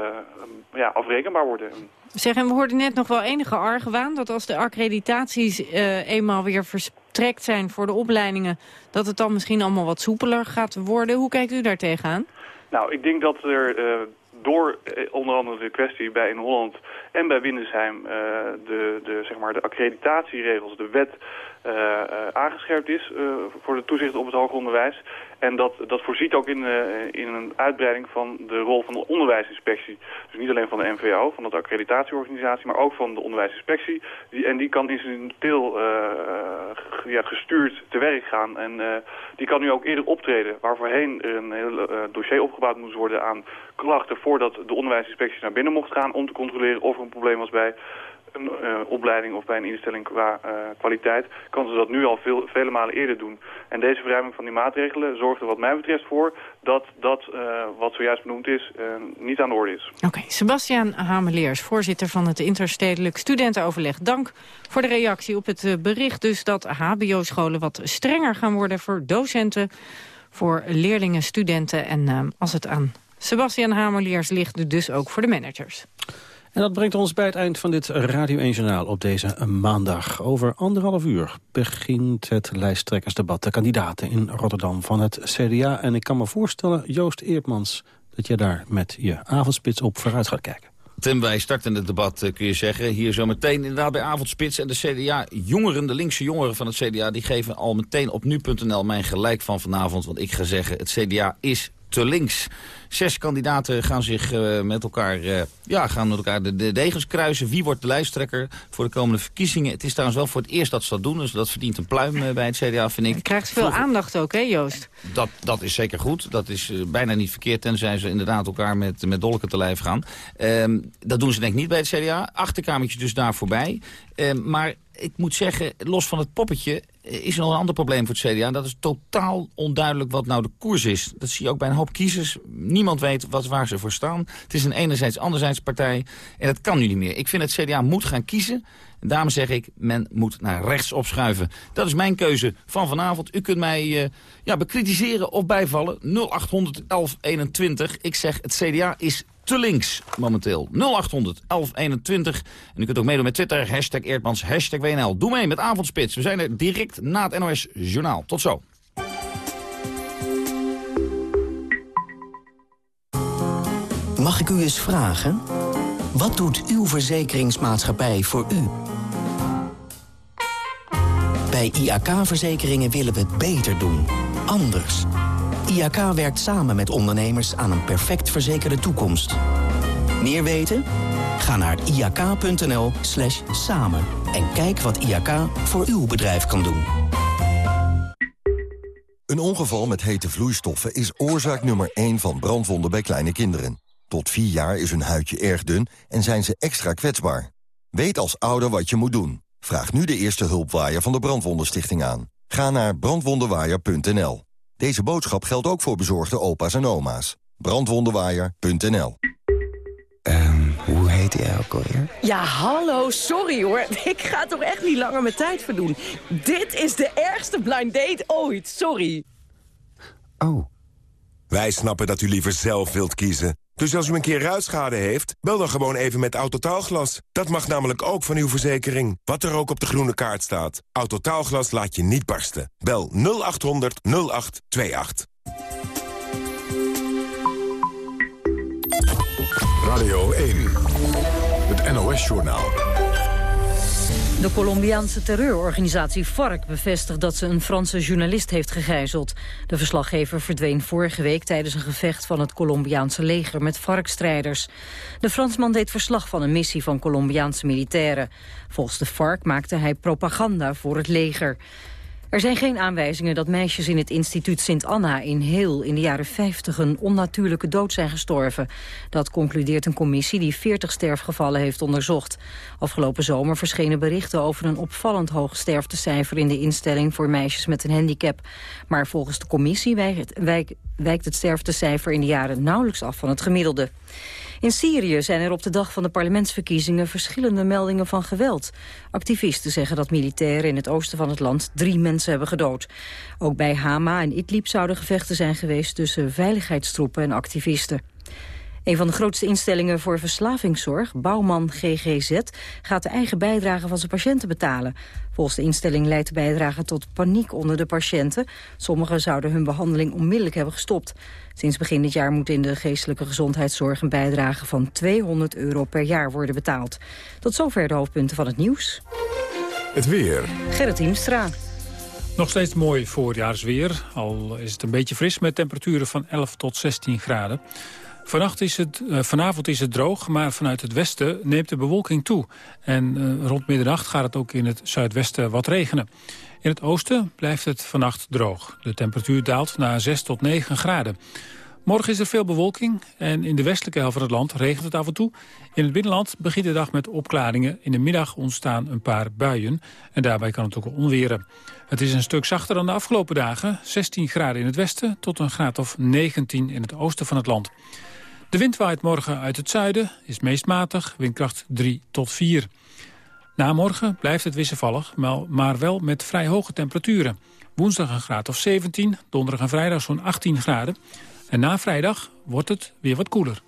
ja, afrekenbaar worden. Zeg, en we hoorden net nog wel enige argwaan... dat als de accreditaties uh, eenmaal weer verstrekt zijn voor de opleidingen... dat het dan misschien allemaal wat soepeler gaat worden. Hoe kijkt u daar tegenaan? Nou, ik denk dat er uh, door onder andere de kwestie bij in Holland en bij Windesheim uh, de, de, zeg maar de accreditatieregels, de wet aangescherpt is voor de toezicht op het hoger onderwijs. En dat, dat voorziet ook in, in een uitbreiding van de rol van de onderwijsinspectie. Dus niet alleen van de NVO, van de accreditatieorganisatie, maar ook van de onderwijsinspectie. Die, en die kan incidenteel ja, gestuurd te werk gaan. En die kan nu ook eerder optreden, waar voorheen een heel dossier opgebouwd moest worden aan klachten voordat de onderwijsinspectie naar binnen mocht gaan om te controleren of er een probleem was bij een uh, opleiding of bij een instelling qua uh, kwaliteit, kan ze dat nu al veel, vele malen eerder doen. En deze verruiming van die maatregelen zorgt er wat mij betreft voor dat dat uh, wat zojuist benoemd is niet aan de orde is. Oké, okay. Sebastiaan Hameleers, voorzitter van het Interstedelijk Studentenoverleg. Dank voor de reactie op het bericht dus dat hbo-scholen wat strenger gaan worden voor docenten, voor leerlingen, studenten en als het aan Sebastian Hameliers ligt dus ook voor de managers. En dat brengt ons bij het eind van dit Radio 1 Journaal op deze maandag. Over anderhalf uur begint het lijsttrekkersdebat. De kandidaten in Rotterdam van het CDA. En ik kan me voorstellen, Joost Eertmans, dat je daar met je avondspits op vooruit gaat kijken. Tim, wij starten het debat, eh, kun je zeggen. Hier zo meteen inderdaad bij Avondspits. En de CDA-jongeren, de linkse jongeren van het CDA... die geven al meteen op nu.nl mijn gelijk van vanavond. Want ik ga zeggen, het CDA is te links. Zes kandidaten gaan zich uh, met elkaar, uh, ja, gaan met elkaar de, de, degens kruisen. Wie wordt de lijsttrekker voor de komende verkiezingen? Het is trouwens wel voor het eerst dat ze dat doen. Dus dat verdient een pluim uh, bij het CDA, vind ik. Je krijgt veel Vroeger, aandacht ook, hè Joost? Dat, dat is zeker goed. Dat is bijna niet verkeerd. Tenzij ze inderdaad elkaar met, met dolken te lijf gaan. Ehm, dat doen ze denk ik niet bij het CDA. Achterkamertje dus daar voorbij. Ehm, maar ik moet zeggen, los van het poppetje is er nog een ander probleem voor het CDA. Dat is totaal onduidelijk wat nou de koers is. Dat zie je ook bij een hoop kiezers. Niemand weet wat, waar ze voor staan. Het is een enerzijds anderzijds partij. En dat kan nu niet meer. Ik vind het CDA moet gaan kiezen. En daarom zeg ik, men moet naar rechts opschuiven. Dat is mijn keuze van vanavond. U kunt mij uh, ja, bekritiseren of bijvallen. 0800 1121. Ik zeg, het CDA is te links momenteel. 0800 1121. En u kunt ook meedoen met Twitter, hashtag Eerdmans, hashtag WNL. Doe mee met Avondspits. We zijn er direct na het NOS Journaal. Tot zo. Mag ik u eens vragen? Wat doet uw verzekeringsmaatschappij voor u? Bij IAK-verzekeringen willen we het beter doen. Anders. IAK werkt samen met ondernemers aan een perfect verzekerde toekomst. Meer weten? Ga naar iak.nl slash samen en kijk wat IAK voor uw bedrijf kan doen. Een ongeval met hete vloeistoffen is oorzaak nummer 1 van brandwonden bij kleine kinderen. Tot 4 jaar is hun huidje erg dun en zijn ze extra kwetsbaar. Weet als ouder wat je moet doen. Vraag nu de eerste hulpwaaier van de Brandwondenstichting aan. Ga naar brandwondenwaaier.nl. Deze boodschap geldt ook voor bezorgde opa's en oma's. Brandwondenwaaier.nl Hoe heet hij ook alweer? Ja, hallo, sorry hoor. Ik ga toch echt niet langer mijn tijd verdoen. Dit is de ergste blind date ooit, sorry. Oh. Wij snappen dat u liever zelf wilt kiezen. Dus als u een keer ruitschade heeft, bel dan gewoon even met Autotaalglas. Dat mag namelijk ook van uw verzekering. Wat er ook op de groene kaart staat. Autotaalglas laat je niet barsten. Bel 0800 0828. Radio 1, het NOS-journaal. De Colombiaanse terreurorganisatie FARC bevestigt dat ze een Franse journalist heeft gegijzeld. De verslaggever verdween vorige week tijdens een gevecht van het Colombiaanse leger met FARC-strijders. De Fransman deed verslag van een missie van Colombiaanse militairen. Volgens de FARC maakte hij propaganda voor het leger. Er zijn geen aanwijzingen dat meisjes in het instituut Sint Anna in Heel in de jaren 50 een onnatuurlijke dood zijn gestorven. Dat concludeert een commissie die 40 sterfgevallen heeft onderzocht. Afgelopen zomer verschenen berichten over een opvallend hoog sterftecijfer in de instelling voor meisjes met een handicap. Maar volgens de commissie wijkt, wijk- wijkt het sterftecijfer in de jaren nauwelijks af van het gemiddelde. In Syrië zijn er op de dag van de parlementsverkiezingen verschillende meldingen van geweld. Activisten zeggen dat militairen in het oosten van het land drie mensen hebben gedood. Ook bij Hama en Idlib zouden gevechten zijn geweest tussen veiligheidstroepen en activisten. Een van de grootste instellingen voor verslavingszorg, Bouwman GGZ, gaat de eigen bijdrage van zijn patiënten betalen. Volgens de instelling leidt de bijdrage tot paniek onder de patiënten. Sommigen zouden hun behandeling onmiddellijk hebben gestopt. Sinds begin dit jaar moet in de geestelijke gezondheidszorg een bijdrage van 200 euro per jaar worden betaald. Tot zover de hoofdpunten van het nieuws. Het weer. Gerrit Hiemstra. Nog steeds mooi voorjaarsweer, al is het een beetje fris met temperaturen van 11 tot 16 graden. Is het, eh, vanavond is het droog, maar vanuit het westen neemt de bewolking toe. En eh, rond middernacht gaat het ook in het zuidwesten wat regenen. In het oosten blijft het vannacht droog. De temperatuur daalt naar 6 tot 9 graden. Morgen is er veel bewolking en in de westelijke helft van het land regent het af en toe. In het binnenland begint de dag met opklaringen. In de middag ontstaan een paar buien en daarbij kan het ook onweren. Het is een stuk zachter dan de afgelopen dagen. 16 graden in het westen tot een graad of 19 in het oosten van het land. De wind waait morgen uit het zuiden, is meest matig, windkracht 3 tot 4. Na morgen blijft het wisselvallig, maar- maar wel met vrij hoge temperaturen. Woensdag een graad of 17, donderdag en vrijdag zo'n 18 graden. En na vrijdag wordt het weer wat koeler.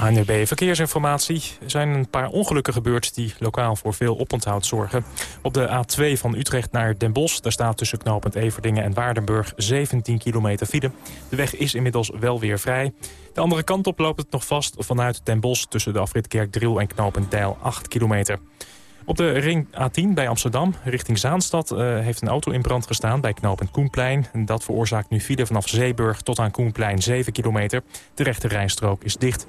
ANUB Verkeersinformatie. Er zijn een paar ongelukken gebeurd die lokaal voor veel oponthoud zorgen. Op de A2 van Utrecht naar Den Bosch... daar staat tussen knooppunt Everdingen en Waardenburg 17 kilometer file. De weg is inmiddels wel weer vrij. De andere kant op loopt het nog vast vanuit Den Bosch... tussen de afrit Kerkdriel en knooppunt Deil 8 kilometer. Op de ring A10 bij Amsterdam, richting Zaanstad, eh, heeft een auto in brand gestaan bij knooppunt Koenplein. En dat veroorzaakt nu file vanaf Zeeburg tot aan Koenplein 7 kilometer. De rechte rijstrook is dicht.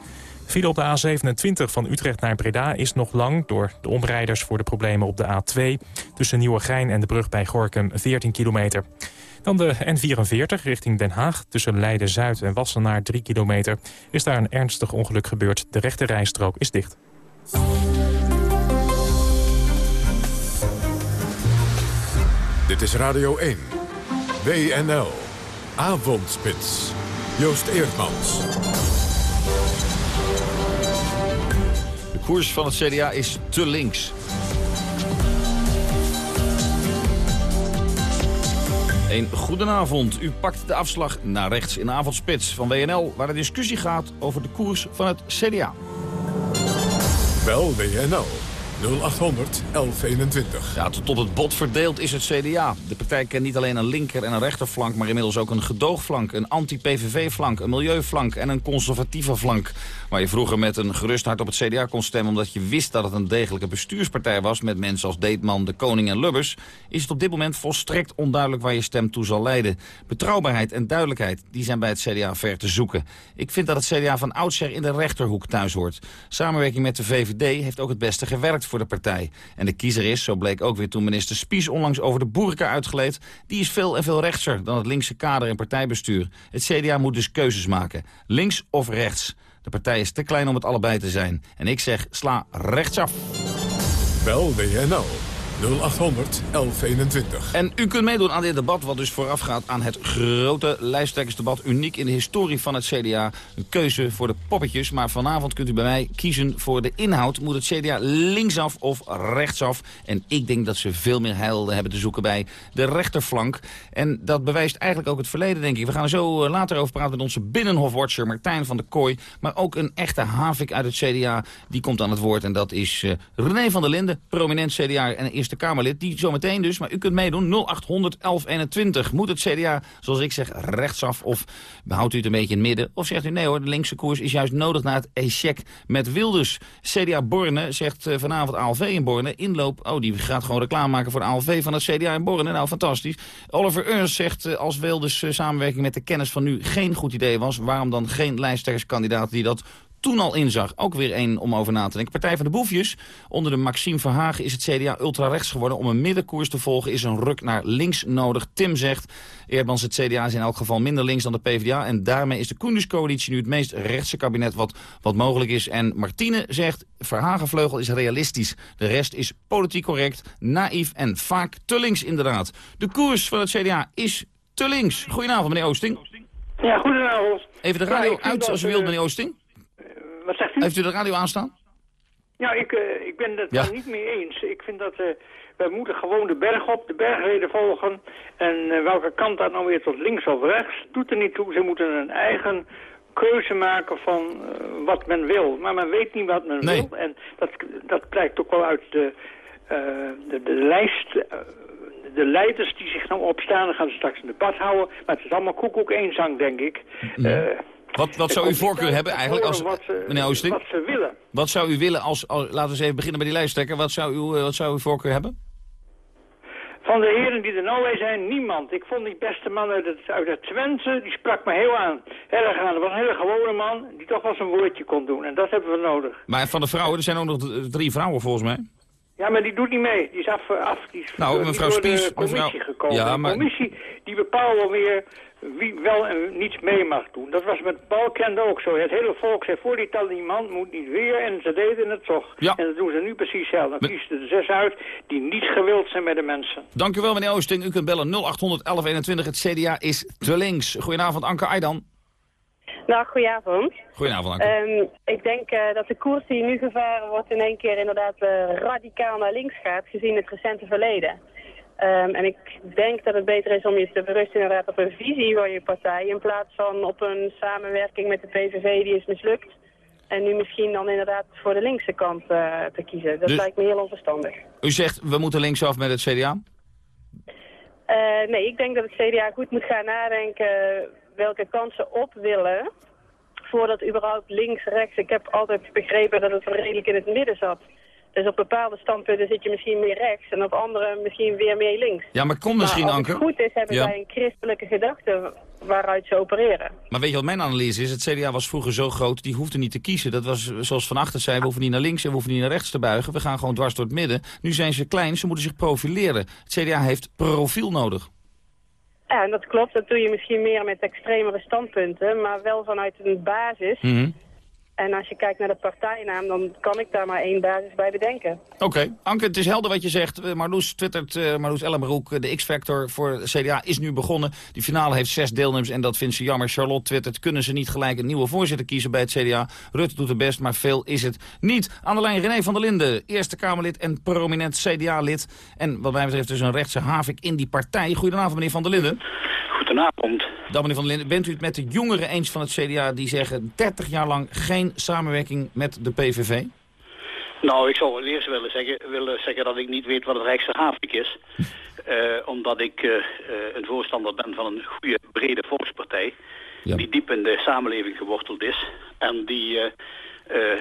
File op de A27 van Utrecht naar Breda is nog lang... door de omrijders voor de problemen op de A2. Tussen Nieuwegein en de brug bij Gorkum 14 kilometer. Dan de N44 richting Den Haag. Tussen Leiden-Zuid en Wassenaar 3 kilometer. Is daar een ernstig ongeluk gebeurd. De rechte rijstrook is dicht. Dit is Radio 1. WNL. Avondspits. Joost Eerdmans. Koers van het CDA is te links. Een goedenavond. U pakt de afslag naar rechts in de avondspits van WNL... waar de discussie gaat over de koers van het CDA. Bel WNL 0800 1121. Ja, tot het bot verdeeld is het CDA. De partij kent niet alleen een linker- en een rechterflank... maar inmiddels ook een gedoogflank, een anti-PVV-flank... een milieuflank en een conservatieve flank. Waar je vroeger met een gerust hart op het CDA kon stemmen... omdat je wist dat het een degelijke bestuurspartij was... met mensen als Deetman, De Koning en Lubbers... is het op dit moment volstrekt onduidelijk waar je stem toe zal leiden. Betrouwbaarheid en duidelijkheid die zijn bij het CDA ver te zoeken. Ik vind dat het CDA van oudsher in de rechterhoek thuis hoort. Samenwerking met de VVD heeft ook het beste gewerkt voor de partij. En de kiezer is, zo bleek ook weer toen minister Spies onlangs over de boerka uitgeleed... die is veel en veel rechtser dan het linkse kader en partijbestuur. Het CDA moet dus keuzes maken. Links of rechts. De partij is te klein om het allebei te zijn. En ik zeg, sla rechtsaf. Bel WNL 0800 1121. En u kunt meedoen aan dit debat, wat dus voorafgaat aan het grote lijsttrekkersdebat. Uniek in de historie van het CDA. Een keuze voor de poppetjes, maar vanavond kunt u bij mij kiezen voor de inhoud. Moet het CDA linksaf of rechtsaf? En ik denk dat ze veel meer heil hebben te zoeken bij de rechterflank. En dat bewijst eigenlijk ook het verleden, denk ik. We gaan er zo eh, later over praten met onze binnenhofwatcher Martijn van der Kooi. Maar ook een echte havik uit het CDA, die komt aan het woord. En dat is uh, René van der Linden, prominent CDA en eerste Kamerlid. Die zometeen dus, maar u kunt meedoen. 0800 1121. Moet het CDA, zoals ik zeg, rechtsaf of behoudt u het een beetje in het midden? Of zegt u nee hoor, de linkse koers is juist nodig na het échec met Wilders. CDA Borne zegt uh, vanavond ALV in Borne. Inloop, oh die gaat gewoon reclame maken voor de ALV van het CDA in Borne. Nou fantastisch. Oliver Ernst zegt uh, als Wilders uh, samenwerking met de kennis van nu geen goed idee was. Waarom dan geen lijsttrekkerskandidaat die dat toen al inzag. Ook weer één om over na te denken. Partij van de Boefjes. Onder de Maxime Verhagen is het CDA ultra-rechts geworden. Om een middenkoers te volgen is een ruk naar links nodig. Tim zegt, Eerdmans het CDA is in elk geval minder links dan de PvdA. En daarmee is de Koenders-coalitie nu het meest rechtse kabinet wat, wat mogelijk is. En Martine zegt, Verhagenvleugel is realistisch. De rest is politiek correct, naïef en vaak te links inderdaad. De koers van het CDA is te links. Goedenavond meneer Oosting. Ja, goedenavond. Even de radio ja, uit als u wilt meneer Oosting. Heeft u de radio aanstaan? Ja, ik, uh, ik ben het ja. niet mee eens. Ik vind dat uh, wij moeten gewoon de berg op, de bergreden volgen. En uh, welke kant dat nou weer tot links of rechts, doet er niet toe. Ze moeten een eigen keuze maken van wat men wil. Maar men weet niet wat men nee. wil. En dat, dat blijkt ook wel uit de, de, de lijst de leiders die zich nou opstaan, gaan ze straks een debat houden. Maar het is allemaal koekoek één zang, denk ik. Nee. Wat, wat zou u voorkeur hebben eigenlijk als... Wat ze, meneer Oosting? Wat ze willen. Wat zou u willen als... als laten we eens even beginnen bij die lijsttrekker. Wat zou u, wat zou u voorkeur hebben? Van de heren die er nou bij zijn, niemand. Ik vond die beste man uit het, uit het Twente, die sprak me heel aan. Erg aan. Dat was een hele gewone man, die toch wel zijn woordje kon doen. En dat hebben we nodig. Maar van de vrouwen, er zijn ook nog drie vrouwen volgens mij. Ja, maar die doet niet mee. Die is af, af die is nou, mevrouw Spies, de commissie mevrouw... gekomen. Ja, maar... De commissie die bepaalt wel weer wie wel en niets mee mag doen. Dat was met Balkende ook zo. Het hele volk zei voor die tal die man moet niet weer en ze deden het toch. Ja. En dat doen ze nu precies zelf. Dan kiezen er zes uit die niet gewild zijn met de mensen. Dank u wel meneer Oosting. U kunt bellen 0800 1121. Het CDA is te links. Goedenavond Anke Aidan. Nou, goedenavond. Goedenavond, Anke. Um, ik denk uh, dat de koers die nu gevaren wordt in één keer inderdaad uh, radicaal naar links gaat, gezien het recente verleden. Um, en ik denk dat het beter is om je te berusten inderdaad op een visie van je partij, in plaats van op een samenwerking met de PVV die is mislukt. En nu misschien dan inderdaad voor de linkse kant uh, te kiezen. Dat Dus- lijkt me heel onverstandig. U zegt, we moeten linksaf met het CDA? Uh, nee, ik denk dat het CDA goed moet gaan nadenken welke kansen op willen voordat überhaupt links-rechts. Ik heb altijd begrepen dat het redelijk in het midden zat. Dus op bepaalde standpunten zit je misschien meer rechts en op andere misschien weer meer links. Ja, maar kom misschien, maar als Anke. het goed is, hebben Ja. zij een christelijke gedachte waaruit ze opereren. Maar weet je wat mijn analyse is? Het CDA was vroeger zo groot, die hoefde niet te kiezen. Dat was zoals Van Achter zei, we hoeven niet naar links en we hoeven niet naar rechts te buigen. We gaan gewoon dwars door het midden. Nu zijn ze klein, ze moeten zich profileren. Het CDA heeft profiel nodig. Ja, en dat klopt. Dat doe je misschien meer met extremere standpunten, maar wel vanuit een basis. Mhm. En als je kijkt naar de partijnaam, dan kan ik daar maar één basis bij bedenken. Oké, Anke, het is helder wat je zegt. Eh, Marloes twittert, eh, Marloes Ellenbroek, eh, de X-Factor voor CDA is nu begonnen. Die finale heeft zes deelnemers en dat vindt ze jammer. Charlotte twittert, kunnen ze niet gelijk een nieuwe voorzitter kiezen bij het CDA? Rutte doet het best, maar veel is het niet. Aan de lijn René van der Linden, Eerste Kamerlid en prominent CDA-lid. En wat mij betreft dus een rechtse havik in die partij. Goedenavond, meneer van der Linden. Goedenavond. Dan meneer van der Linden, bent u het met de jongeren eens van het CDA... die zeggen 30 jaar lang geen samenwerking met de PVV? Nou, ik zou eerst willen zeggen, willen zeggen dat ik niet weet wat het Rijkse Havik is. Uh, omdat ik uh, een voorstander ben van een goede, brede volkspartij. Die diep in de samenleving geworteld is. En die uh,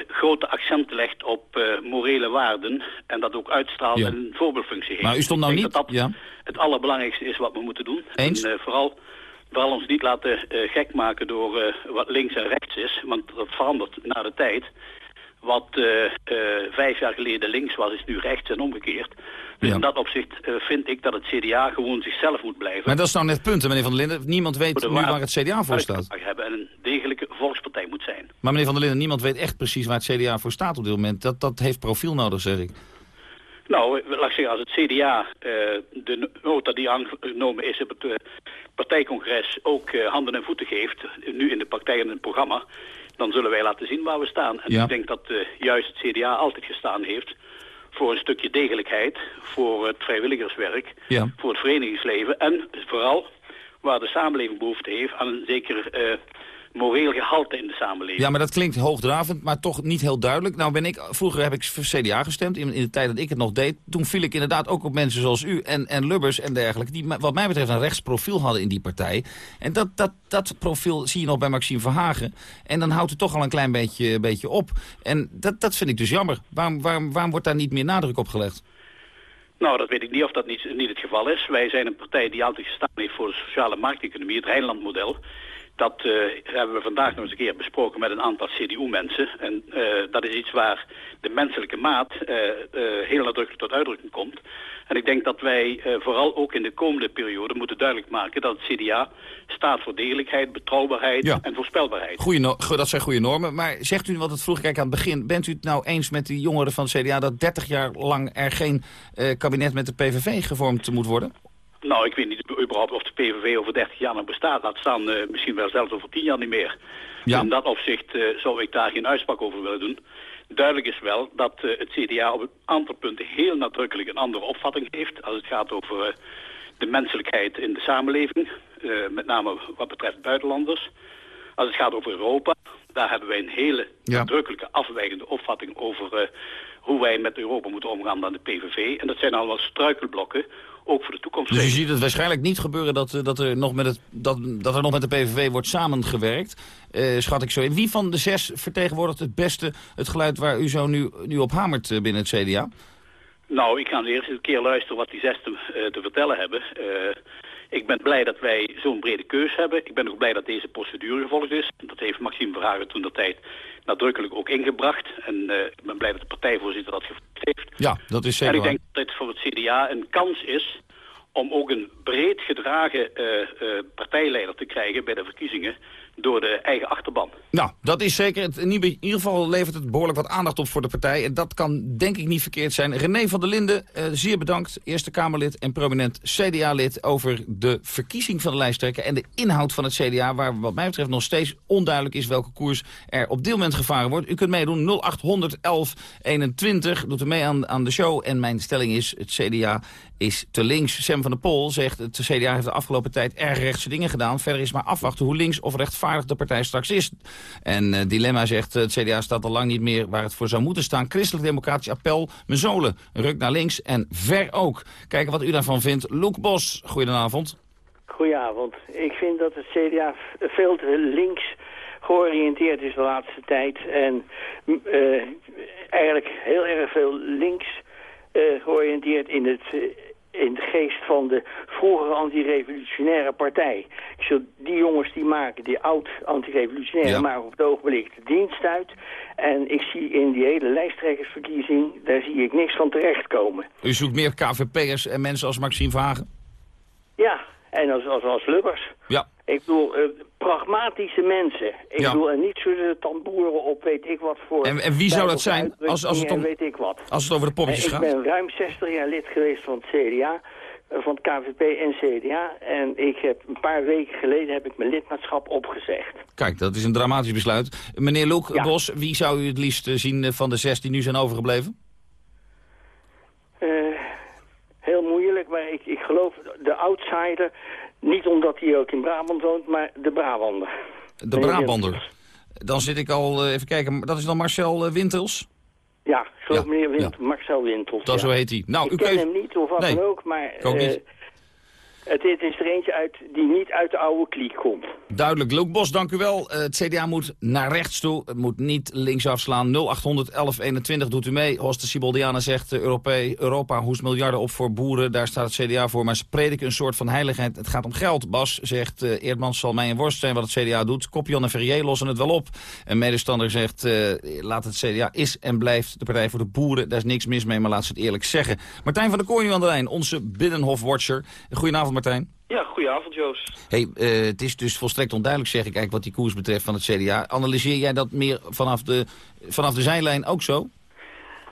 grote accenten legt op morele waarden. En dat ook uitstraalt en een voorbeeldfunctie heeft. Maar u stond nou niet... dat dat ja. het allerbelangrijkste is wat we moeten doen. Eens? En vooral vooral ons niet laten gek maken door wat links en rechts is. Want dat verandert na de tijd. Wat uh, uh, vijf jaar geleden links was, is nu rechts en omgekeerd. Dus Ja. in dat opzicht uh, vind ik dat het CDA gewoon zichzelf moet blijven. Maar dat is nou net het punt, meneer Van der Linden. Niemand weet nu waar- het CDA voor staat. hebben en een degelijke volkspartij moet zijn. Maar meneer Van der Linden, niemand weet echt precies waar het CDA voor staat op dit moment. Dat, dat heeft profiel nodig, zeg ik. Nou, eh, laat ik zeggen, als het CDA eh, de nota die aangenomen is op het eh, partijcongres ook eh, handen en voeten geeft, eh, nu in de praktijk en in het programma, dan zullen wij laten zien waar we staan. En Ja. ik denk dat eh, juist het CDA altijd gestaan heeft voor een stukje degelijkheid, voor het vrijwilligerswerk, Ja. voor het verenigingsleven en vooral waar de samenleving behoefte heeft aan een zeker eh, moreel gehalte in de samenleving. Ja, maar dat klinkt hoogdravend, maar toch niet heel duidelijk. Nou ben ik, vroeger heb ik voor CDA gestemd, in, in de tijd dat ik het nog deed. Toen viel ik inderdaad ook op mensen zoals u en, en Lubbers en dergelijke... die wat mij betreft een rechtsprofiel hadden in die partij. En dat, dat, dat profiel zie je nog bij Maxime Verhagen. En dan houdt het toch al een klein beetje, beetje op. En dat, dat vind ik dus jammer. Waarom, waarom, waarom wordt daar niet meer nadruk op gelegd? Nou, dat weet ik niet of dat niet, niet het geval is. Wij zijn een partij die altijd gestaan heeft voor de sociale markteconomie, het Rijnlandmodel. Dat eh, hebben we vandaag nog eens een keer besproken met een aantal CDU-mensen. En eh, dat is iets waar de menselijke maat eh, heel nadrukkelijk tot uitdrukking komt. En ik denk dat wij vooral ook in de komende periode moeten duidelijk maken dat het CDA staat voor degelijkheid, betrouwbaarheid Ja. en voorspelbaarheid. Goeie no- dat zijn goede normen. Maar zegt u, wat het vroeg kijk aan het begin... bent u het nou eens met die jongeren van het CDA... dat 30 jaar lang er geen kabinet met de PVV gevormd moet worden? Nou, ik weet niet überhaupt of de PVV over 30 jaar nog bestaat. Laat staan eh, misschien wel zelfs over 10 jaar niet meer. Ja. In dat opzicht eh, zou ik daar geen uitspraak over willen doen. Duidelijk is wel dat eh, het CDA op een aantal punten heel nadrukkelijk een andere opvatting heeft. Als het gaat over de menselijkheid in de samenleving. met name wat betreft buitenlanders. Als het gaat over Europa, daar hebben wij een hele Ja. nadrukkelijke afwijkende opvatting over hoe wij met Europa moeten omgaan dan de PVV. En dat zijn allemaal struikelblokken, ook voor de toekomst. Dus u ziet het waarschijnlijk niet gebeuren dat, eh, dat, er, nog met het, dat, dat er nog met de PVV wordt samengewerkt. Eh, schat ik zo in. Wie van de zes vertegenwoordigt het beste het geluid waar u zo nu, nu op hamert eh, binnen het CDA? Nou, ik ga eerst een keer luisteren wat die zes te, te vertellen hebben. Ik ben blij dat wij zo'n brede keus hebben. Ik ben ook blij dat deze procedure gevolgd is. Dat heeft Maxime Verhagen toen de tijd nadrukkelijk ook ingebracht. En eh, ik ben blij dat de partijvoorzitter dat gevolgd heeft. Ja, dat is En zeker ik waar. denk dat het voor het CDA een kans is om ook een breed gedragen eh, eh, partijleider te krijgen bij de verkiezingen door de eigen achterban. Nou, dat is zeker. Het, in ieder geval levert het behoorlijk wat aandacht op voor de partij. En dat kan denk ik niet verkeerd zijn. René van der Linden, eh, zeer bedankt. Eerste Kamerlid en prominent CDA-lid over de verkiezing van de lijsttrekker... en de inhoud van het CDA, waar wat mij betreft nog steeds onduidelijk is... welke koers er op dit moment gevaren wordt. U kunt meedoen 0800 1121. Doet u mee aan, aan de show. En mijn stelling is, het CDA is te links. Sam van der Pol zegt, het CDA heeft de afgelopen tijd erg rechtse dingen gedaan. Verder is maar afwachten hoe links of rechtvaardig de partij straks is. En eh, Dilemma zegt, het CDA staat al lang niet meer waar het voor zou moeten staan. Christelijk Democratisch Appel, Mezolen, ruk naar links en ver ook. Kijken wat u daarvan vindt. Loek Bos, goedenavond. Goedenavond. Ik vind dat het CDA veel te links georiënteerd is de laatste tijd. En eh, eigenlijk heel erg veel links eh, georiënteerd in, het, eh, in de geest van de vroegere antirevolutionaire partij. Die jongens die maken, die oud antirevolutionaire, Ja. maken op het ogenblik de dienst uit. En ik zie in die hele lijsttrekkersverkiezing, daar zie ik niks van terechtkomen. U zoekt meer KVP'ers en mensen als Maxime Vagen. Ja, en als, als, als Lubbers. Ja. Ik bedoel, eh, pragmatische mensen. Ik Ja. bedoel, en niet zo de tamboeren op weet ik wat voor... En- en wie zou dat zijn als- als het om- weet ik wat. Als het over de poppetjes En gaat. Ik ben ruim 60 jaar lid geweest van het CDA, eh, van het KVP en CDA. En ik heb een paar weken geleden heb ik mijn lidmaatschap opgezegd. Kijk, dat is een dramatisch besluit. Meneer Loek Ja. Bos, wie zou u het liefst eh, zien eh, van de zes die nu zijn overgebleven? Eh, heel moeilijk, maar ik, ik geloof de outsider... Niet omdat hij ook in Brabant woont, maar de Brabander. De Brabander. Dan zit ik al, eh, even kijken, dat is dan Marcel eh, Wintels? Ja, geloof meneer Wint, Marcel Wintels. Dat ja. zo heet hij. Nou, ik u ken hem niet of wat Nee, dan ook, maar ik ook eh, niet. Het, het is er eentje uit die niet uit de oude kliek komt. Duidelijk. Luc Bos, dank u wel. Eh, het CDA moet naar rechts toe. Het moet niet links afslaan. 0800 1121 doet u mee. Horst de Siboldiana zegt uh, Europa, hoest miljarden op voor boeren. Daar staat het CDA voor. Maar ze prediken een soort van heiligheid. Het gaat om geld. Bas zegt uh, Eerdmans zal mij een worst zijn wat het CDA doet. Kopjan en Verrier lossen het wel op. Een medestander zegt laat het CDA is en blijft de partij voor de boeren. Daar is niks mis mee, maar laat ze het eerlijk zeggen. Martijn van der Kooi nu aan de lijn. Onze Binnenhof-watcher. Goedenavond Martijn. Ja, goedenavond Joost. Hey, uh, het is dus volstrekt onduidelijk, zeg ik eigenlijk, wat die koers betreft van het CDA. Analyseer jij dat meer vanaf de, vanaf de zijlijn ook zo?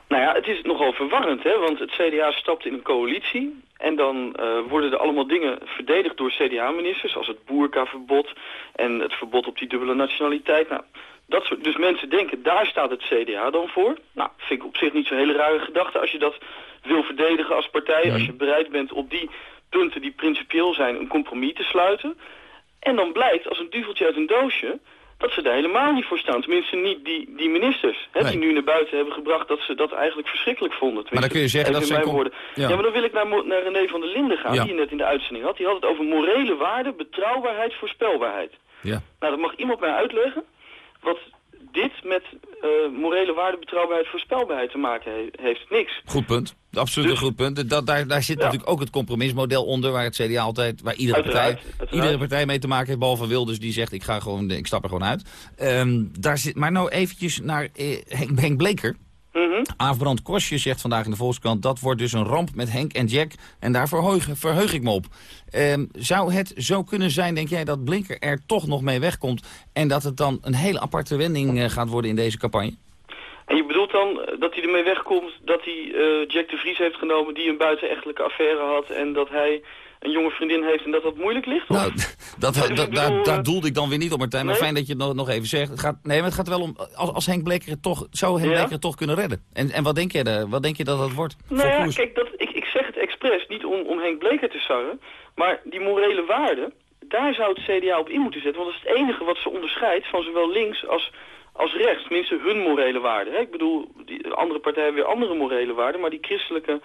Nou ja, het is nogal verwarrend, hè, want het CDA stapt in een coalitie... en dan uh, worden er allemaal dingen verdedigd door CDA-ministers... als het boerkaverbod en het verbod op die dubbele nationaliteit. Nou, dat soort, dus mensen denken, daar staat het CDA dan voor. Nou, vind ik op zich niet zo'n hele rare gedachte als je dat wil verdedigen als partij... Mm. als je bereid bent op die punten die principieel zijn een compromis te sluiten. En dan blijkt als een duveltje uit een doosje dat ze daar helemaal niet voor staan. Tenminste niet die, die ministers hè, nee. die nu naar buiten hebben gebracht dat ze dat eigenlijk verschrikkelijk vonden. Maar dan kun je zeggen dat ze... Woorden. Ja. ja. maar dan wil ik naar, naar René van der Linden gaan, ja. die je net in de uitzending had. Die had het over morele waarde, betrouwbaarheid, voorspelbaarheid. Ja. Nou, dan mag iemand mij uitleggen wat dit met uh, morele waarde, betrouwbaarheid, voorspelbaarheid te maken he heeft. Niks. Goed punt. Absoluut dus, een goed punt. Dat, daar, daar zit ja. natuurlijk ook het compromismodel onder, waar het CDA altijd, waar iedere uiteraard, partij, uiteraard. iedere partij mee te maken heeft, behalve Wilders, die zegt ik ga gewoon, ik stap er gewoon uit. Um, daar zit, maar nou eventjes naar eh, Henk, Henk Bleker. Mm -hmm. Aafbrand Kostje zegt vandaag in de Volkskrant... dat wordt dus een ramp met Henk en Jack en daar verheug, verheug ik me op. Um, zou het zo kunnen zijn, denk jij, dat Blinker er toch nog mee wegkomt... en dat het dan een hele aparte wending uh, gaat worden in deze campagne? En je bedoelt dan dat hij ermee wegkomt dat hij uh, Jack de Vries heeft genomen... die een buitenechtelijke affaire had en dat hij een jonge vriendin heeft en dat dat moeilijk ligt? Nou, dat, dat, dat, daar, daar doelde ik dan weer niet op, Martijn. Maar nee? fijn dat je het nog, nog even zegt. Het gaat, nee, maar het gaat wel om, als, als Henk Bleker het toch, zou Henk ja? Bleker het toch kunnen redden? En, en wat, denk je, daar, wat denk je dat dat wordt? Nou ja, kijk, dat, ik, ik zeg het expres, niet om, om Henk Bleker te sarren, maar die morele waarde, daar zou het CDA op in moeten zetten. Want dat is het enige wat ze onderscheidt van zowel links als, als rechts. Tenminste, hun morele waarden. Hè? Ik bedoel, die andere partijen hebben weer andere morele waarden, maar die christelijke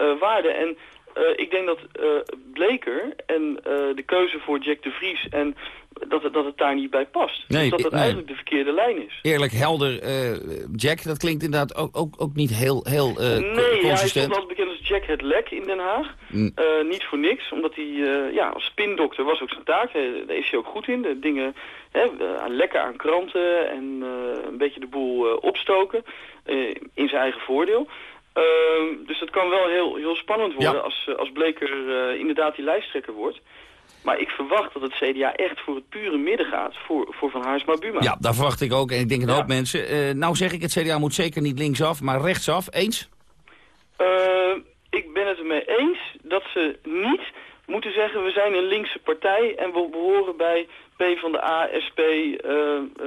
uh, waarden. En uh, ik denk dat uh, Bleker en uh, de keuze voor Jack de Vries en dat het, dat het daar niet bij past. Nee, dus dat het nee. eigenlijk de verkeerde lijn is. Eerlijk, helder, Jack, dat klinkt inderdaad ook, ook, ook niet heel, heel nee, consistent. Hij stond altijd bekend als Jack het Lek in Den Haag. Mm. niet voor niks, omdat hij ja, als spindokter was ook zijn taak. daar is hij ook goed in. De dingen hè, lekker aan kranten en een beetje de boel opstoken in zijn eigen voordeel. Uh, dus dat kan wel heel, heel spannend worden ja. als, als Bleker uh, inderdaad die lijsttrekker wordt. Maar ik verwacht dat het CDA echt voor het pure midden gaat, voor, voor Van Haarsma Buma. Ja, daar verwacht ik ook. En ik denk een ja. hoop mensen. Uh, nou zeg ik, het CDA moet zeker niet linksaf, maar rechtsaf. Eens? ik ben het ermee eens dat ze niet moeten zeggen... we zijn een linkse partij en we behoren bij P van de A, SP,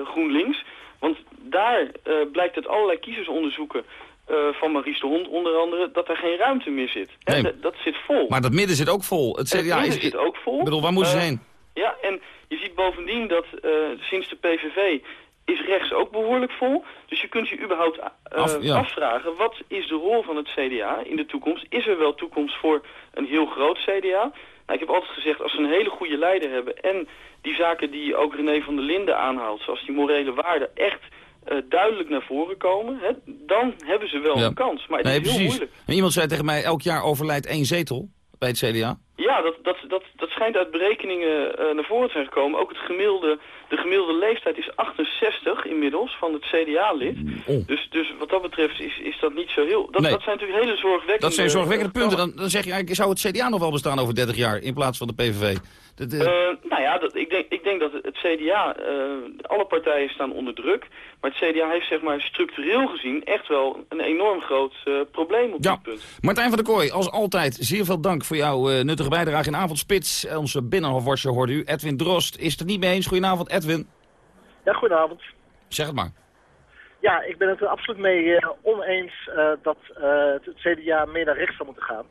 GroenLinks. Want daar blijkt uit allerlei kiezersonderzoeken... Uh, van Maurice de Hond onder andere, dat er geen ruimte meer zit. Nee. Dat, dat zit vol. Maar dat midden zit ook vol. Het CDA is, zit ook vol. Ik bedoel, waar moeten uh, ze heen? Ja, en je ziet bovendien dat uh, sinds de PVV is rechts ook behoorlijk vol. Dus je kunt je überhaupt Af, ja. afvragen, wat is de rol van het CDA in de toekomst? Is er wel toekomst voor een heel groot CDA? Nou, ik heb altijd gezegd, als ze een hele goede leider hebben... en die zaken die ook René van der Linden aanhaalt, zoals die morele waarden... echt uh, duidelijk naar voren komen, hè, dan hebben ze wel Ja. een kans. Maar het Nee, is heel precies. moeilijk. En iemand zei tegen mij, elk jaar overlijdt één zetel bij het CDA. Ja, dat, dat, dat, dat schijnt uit berekeningen eh, naar voren te zijn gekomen. Ook het gemiddelde, de gemiddelde leeftijd is 68 inmiddels van het CDA-lid. Dus, dus wat dat betreft is, is dat niet zo heel... Dat, Nee. dat zijn natuurlijk hele zorgwekkende... Dat zijn zorgwekkende eh, punten. Dan, dan zeg je eigenlijk, zou het CDA nog wel bestaan over 30 jaar in plaats van de PVV? Dat, eh, nou ja, dat, ik, denk, ik denk dat het CDA, eh, alle partijen staan onder druk. Maar het CDA heeft zeg maar structureel gezien echt wel een enorm groot eh, probleem op Ja. dit punt. Martijn van der Kooi, als altijd, zeer veel dank voor jouw eh, nuttige bijdrage in Avondspits. Onze binnenhofwatcher hoorde u, Edwin Drost. Is het er niet mee eens? Goedenavond, Edwin. Ja, goedenavond. Zeg het maar. Ja, ik ben het er absoluut mee oneens eh, dat eh, het CDA meer naar rechts zou moeten gaan.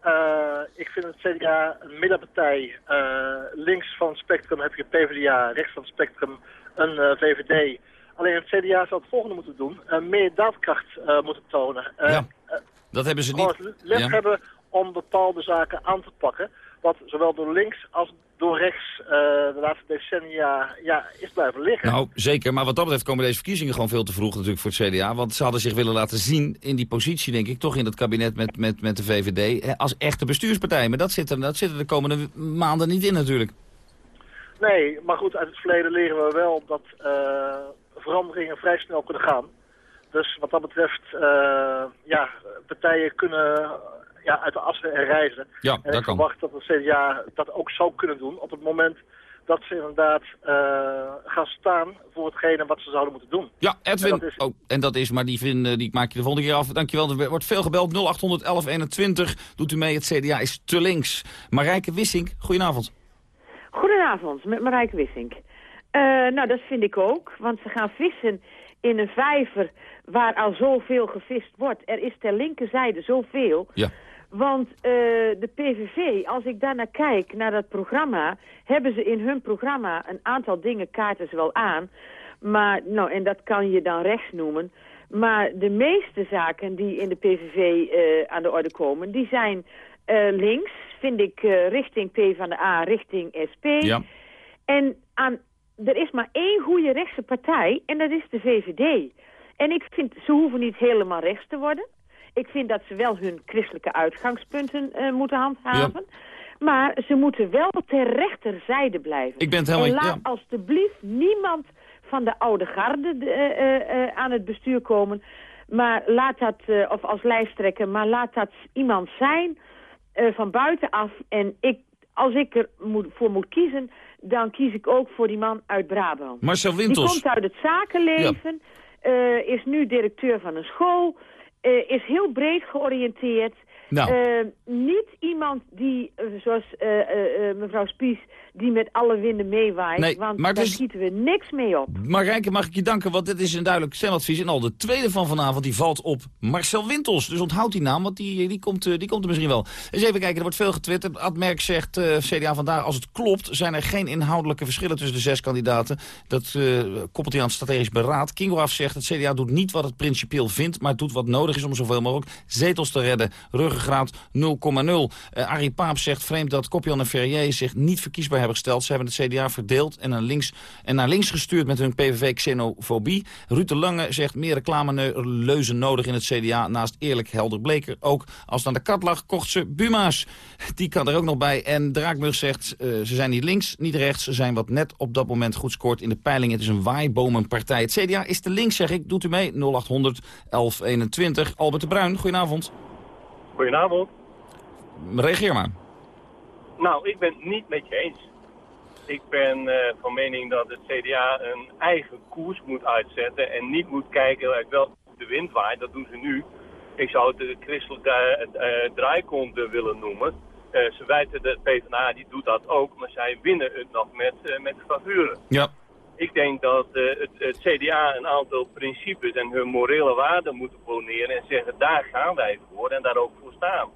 Eh, ik vind het CDA een middenpartij. Eh, links van het spectrum heb je PvdA, rechts van het spectrum een eh, VVD. Alleen het CDA zou het volgende moeten doen. Meer daadkracht moeten tonen. Ja, dat hebben ze niet. lef Ja. hebben om bepaalde zaken aan te pakken. Wat zowel door links als door rechts de laatste decennia ja, is blijven liggen. Nou, zeker. Maar wat dat betreft komen deze verkiezingen gewoon veel te vroeg natuurlijk voor het CDA. Want ze hadden zich willen laten zien in die positie, denk ik, toch in het kabinet met, met, met de VVD. Als echte bestuurspartij. Maar dat zit, er, dat zit er de komende maanden niet in natuurlijk. Nee, maar goed, uit het verleden leren we wel dat uh, veranderingen vrij snel kunnen gaan. Dus wat dat betreft, uh, ja, partijen kunnen ja, uit de assen reizen. Ja, en dat ik kan. verwacht dat het CDA dat ook zou kunnen doen op het moment dat ze inderdaad uh, gaan staan voor hetgene wat ze zouden moeten doen. Ja, Edwin. En dat is- Oh, en dat is, maar die, vind, die maak je de volgende keer af. Dankjewel. Er wordt veel gebeld. 0800 1121. Doet u mee. Het CDA is te links. Marijke Wissink, goedenavond. Goedenavond, met Marijke Wissink. Eh, nou, dat vind ik ook, want ze gaan vissen in een vijver waar al zoveel gevist wordt. Er is ter linkerzijde zoveel. Ja. Want eh, de PVV, als ik daar naar kijk, naar dat programma... hebben ze in hun programma een aantal dingen, kaarten ze wel aan. Maar, nou, en dat kan je dan rechts noemen. Maar de meeste zaken die in de PVV eh, aan de orde komen... die zijn eh, links, vind ik, richting P van de A, richting SP. Ja. En aan, er is maar één goede rechtse partij en dat is de VVD. En ik vind, ze hoeven niet helemaal rechts te worden. Ik vind dat ze wel hun christelijke uitgangspunten eh, moeten handhaven. Maar ze moeten wel ter rechterzijde blijven. Ik ben het helemaal... en laat ja. alstublieft niemand van de oude garde eh, eh, aan het bestuur komen. Maar laat dat, of als lijsttrekker, maar laat dat iemand zijn van buitenaf. En ik, als ik er moet, voor moet kiezen, dan kies ik ook voor die man uit Brabant. Marcel Die Wintels. komt uit het zakenleven, is nu directeur van een school, eh, is heel breed georiënteerd. Nou. Eh, niet iemand die, eh, zoals mevrouw Spies, die met alle winden meewaait. Nee, want maar daar schieten we niks mee op. Marijke, mag ik je danken, want dit is een duidelijk stemadvies. En al de tweede van vanavond, die valt op Marcel Wintels. Dus onthoud die naam, want die, die, komt, eh, die komt er misschien wel. Eens even kijken, er wordt veel getwitterd. Ad Merk zegt, eh, CDA vandaag, als het klopt... zijn er geen inhoudelijke verschillen tussen de zes kandidaten. Dat eh, koppelt hij aan het strategisch beraad. Kingo af zegt, het CDA doet niet wat het principieel vindt... maar doet wat nodig is om zoveel mogelijk zetels te redden. Ruggengraat 0,0. Eh Arie Paap zegt, vreemd dat Kopjan en Ferrier zich niet verkiesbaar hebben gesteld. Ze hebben het CDA verdeeld en, naar links, en naar links gestuurd met hun PVV-xenofobie. Ruud de Lange zegt meer reclameleuzen nodig in het CDA. Naast eerlijk helder bleker ook. Als het aan de kat lag, kocht ze Buma's. Die kan er ook nog bij. En Draakmug zegt, eh, ze zijn niet links, niet rechts. Ze zijn wat net op dat moment goed scoort in de peiling. Het is een waaibomenpartij. Het CDA is te links, zeg ik. Doet u mee? 0800 1121. Albert de Bruin, goedenavond. Goedenavond. Reageer maar. Nou, ik ben het niet met je eens. Ik ben eh, van mening dat het CDA een eigen koers moet uitzetten en niet moet kijken uit welke de wind waait. Dat doen ze nu. Ik zou het de christelijke eh, eh, draaikonde willen noemen. Eh, ze wijten de PvdA, die doet dat ook, maar zij winnen het nog met, met favuren. Ja. Ik denk dat het, het CDA een aantal principes en hun morele waarden moeten poneren en zeggen daar gaan wij voor en daar ook voor staan.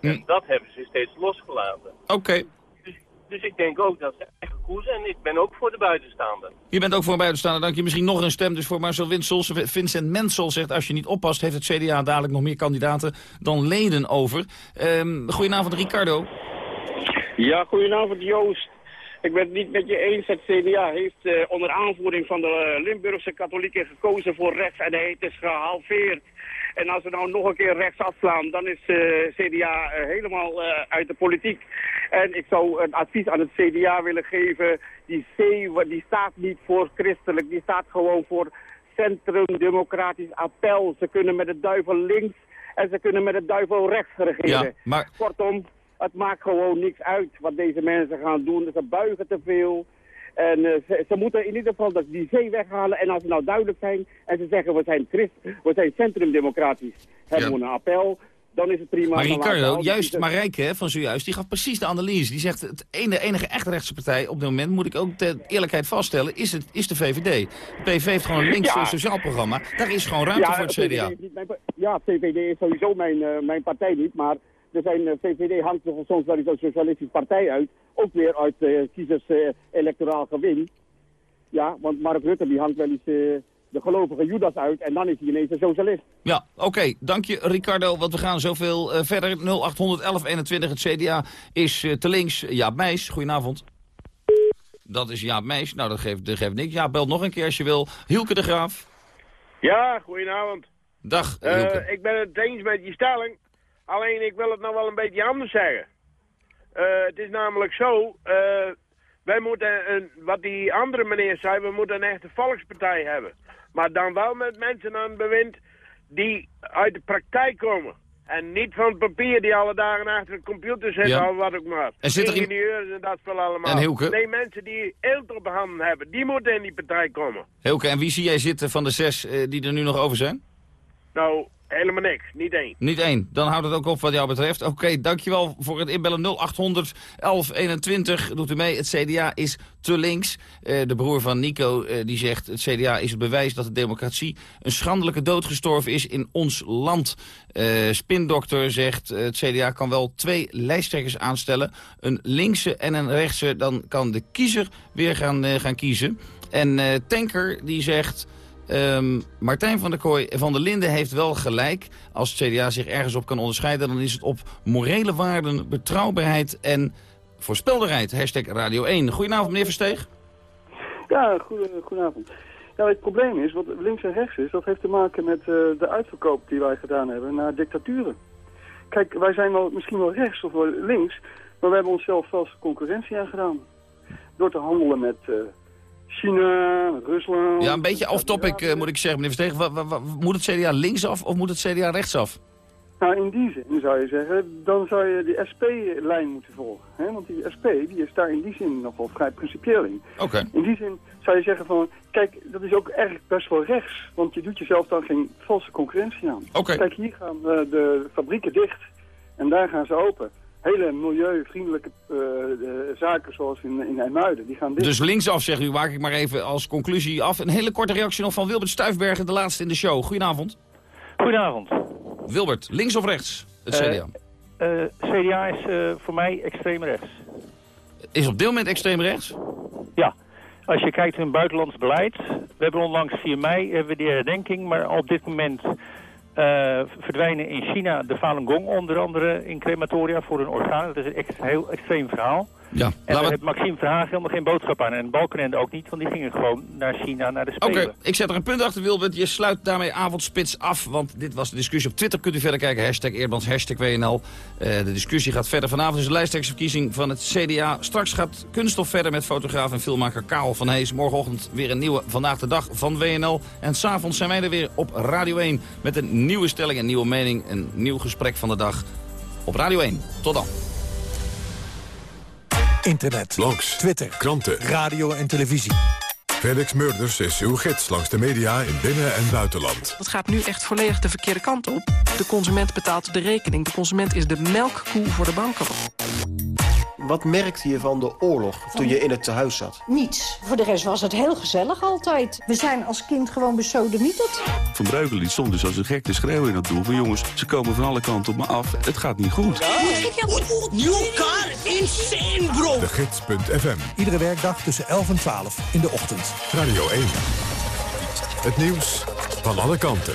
En dat hebben ze steeds losgelaten. Oké. Dus ik denk ook dat ze eigen koers en ik ben ook voor de buitenstaander. Je bent ook voor een buitenstaander, dank je. Misschien nog een stem dus voor Marcel Winsels. Vincent Mensel zegt, als je niet oppast... heeft het CDA dadelijk nog meer kandidaten dan leden over. Ehm goedenavond, Ricardo. Ja, goedenavond Joost. Ik ben het niet met je eens. Het CDA heeft eh, onder aanvoering van de eh, Limburgse katholieken gekozen voor rechts en het is gehalveerd. En als we nou nog een keer rechts afslaan, dan is eh, CDA eh, helemaal eh, uit de politiek. En ik zou een advies aan het CDA willen geven. Die C die staat niet voor christelijk, die staat gewoon voor centrum democratisch appel. Ze kunnen met de duivel links en ze kunnen met de duivel rechts regeren. Ja, maar Kortom, het maakt gewoon niks uit wat deze mensen gaan doen. Ze buigen te veel. En eh, ze, ze moeten in ieder geval dat die zee weghalen. En als ze nou duidelijk zijn en ze zeggen we zijn, christ, we zijn centrumdemocratisch, hebben we een appel, dan is het prima. Maar Ricardo, juist kiezers- Marijke van zojuist, die gaf precies de analyse. Die zegt, het ene, enige echte rechtse partij op dit moment, moet ik ook de eerlijkheid vaststellen, is, het, is de VVD. De PVV heeft gewoon een links Ja. sociaal programma. Daar is gewoon ruimte voor het CDA. mijn ja, VVD is sowieso mijn, eh, mijn partij niet, maar er zijn, eh, VVD hangt er soms wel eens een socialistische partij uit. Ook weer uit eh, kiezers eh, electoraal gewin. Ja, want Mark Rutte die hangt wel eens eh, de gelovige Judas uit en dan is hij ineens een socialist. Ja, oké. Dank je Ricardo, want we gaan zoveel uh, verder. 081121, het CDA is uh, te links. Jaap Meijs, goedenavond. Dat is Jaap Meijs. Nou, dat geeft, dat geeft niks. Ja, bel nog een keer als je wil. Hielke de Graaf. Ja, goedenavond. Dag, uh, Ik ben het eens met je stelling. Alleen, ik wil het nog wel een beetje anders zeggen. het is namelijk zo... wij moeten, een, wat die andere meneer zei, we moeten een echte volkspartij hebben. Maar dan wel met mensen aan het bewind die uit de praktijk komen. En niet van papier die alle dagen achter de computer zitten ja. of wat ook maar. En zit er Ingenieurs en dat spel allemaal. En Hilke? Nee, mensen die eelt op handen hebben, die moeten in die partij komen. Hilke, en wie zie jij zitten van de zes uh, die er nu nog over zijn? Nou, Helemaal niks, niet één. Niet één, dan houdt het ook op wat jou betreft. Oké, dankjewel voor het inbellen 0800 1121. Doet u mee, het CDA is te links. Uh, de broer van Nico uh, die zegt, het CDA is het bewijs dat de democratie een schandelijke dood gestorven is in ons land. Uh, Spindokter zegt, het CDA kan wel twee lijsttrekkers aanstellen. Een linkse en een rechtse, dan kan de kiezer weer gaan, gaan kiezen. En Tanker die zegt... Um, Martijn van der Kooi van der Linden heeft wel gelijk. Als het CDA zich ergens op kan onderscheiden... dan is het op morele waarden, betrouwbaarheid en voorspelderheid. Hashtag Radio 1. Goedenavond, meneer Versteeg. Ja, goedenavond. Ja, het probleem is, wat links en rechts is... dat heeft te maken met uh, de uitverkoop die wij gedaan hebben naar dictaturen. Kijk, wij zijn wel, misschien wel rechts of wel links... maar we hebben onszelf zelfs concurrentie aangedaan. Door te handelen met... Uh, China, Rusland... Ja, een beetje off-topic uh, moet ik zeggen, meneer Verstegen. Moet het CDA linksaf of moet het CDA rechtsaf? Nou, in die zin zou je zeggen, dan zou je de SP-lijn moeten volgen. Hè? Want die SP die is daar in die zin nog wel vrij principieel in. Oké. In die zin zou je zeggen van, kijk, dat is ook erg best wel rechts. Want je doet jezelf dan geen valse concurrentie aan. Oké. Kijk, hier gaan uh, de fabrieken dicht en daar gaan ze open hele milieuvriendelijke uh, zaken zoals in, in IJmuiden. Die gaan dit... Dus linksaf, zeg u, maak ik maar even als conclusie af. Een hele korte reactie nog van Wilbert Stuifbergen, de laatste in de show. Goedenavond. Goedenavond. Wilbert, links of rechts, het CDA? Uh, uh, CDA is voor mij extreem rechts. Is op dit moment extreem rechts? Ja. Als je kijkt naar hun buitenlands beleid. We hebben onlangs 4 mei hebben we die herdenking, maar op dit moment uh, verdwijnen in China de Falun Gong onder andere in crematoria voor hun organen. Dat is een echt heel extreem verhaal. Ja, en daar heeft Maxime Verhagen helemaal geen boodschap aan. En Balkenende ook niet, want die gingen gewoon naar China, naar de Spelen. Oké, ik zet er een punt achter, Wilbert. Je sluit daarmee avondspits af, want dit was de discussie. Op Twitter kunt u verder kijken, hashtag Eerdmans, hashtag WNL. Uh, de discussie gaat verder. Vanavond is de lijsttrekkersverkiezing van het CDA. Straks gaat Kunststof verder met fotograaf en filmmaker Karel van Hees. Morgenochtend weer een nieuwe Vandaag de Dag van WNL. En s'avonds zijn wij er weer op Radio 1 met een nieuwe stelling, een nieuwe mening, een nieuw gesprek van de dag op Radio 1. Tot dan. Internet, blogs, Twitter, kranten, radio en televisie. Felix Murders is uw gids langs de media in binnen- en buitenland. Het gaat nu echt volledig de verkeerde kant op. De consument betaalt de rekening. De consument is de melkkoe voor de banken. Wat merkte je van de oorlog toen je in het tehuis zat? Niets. Voor de rest was het heel gezellig altijd. We zijn als kind gewoon besodemieterd. Van Breugel die stond dus als een gek te schreeuwen in dat doel. Van jongens, ze komen van alle kanten op me af. Het gaat niet goed. New car, insane bro. De Gids.fm. Iedere werkdag tussen 11 en 12 in de ochtend. Radio 1. Het nieuws van alle kanten.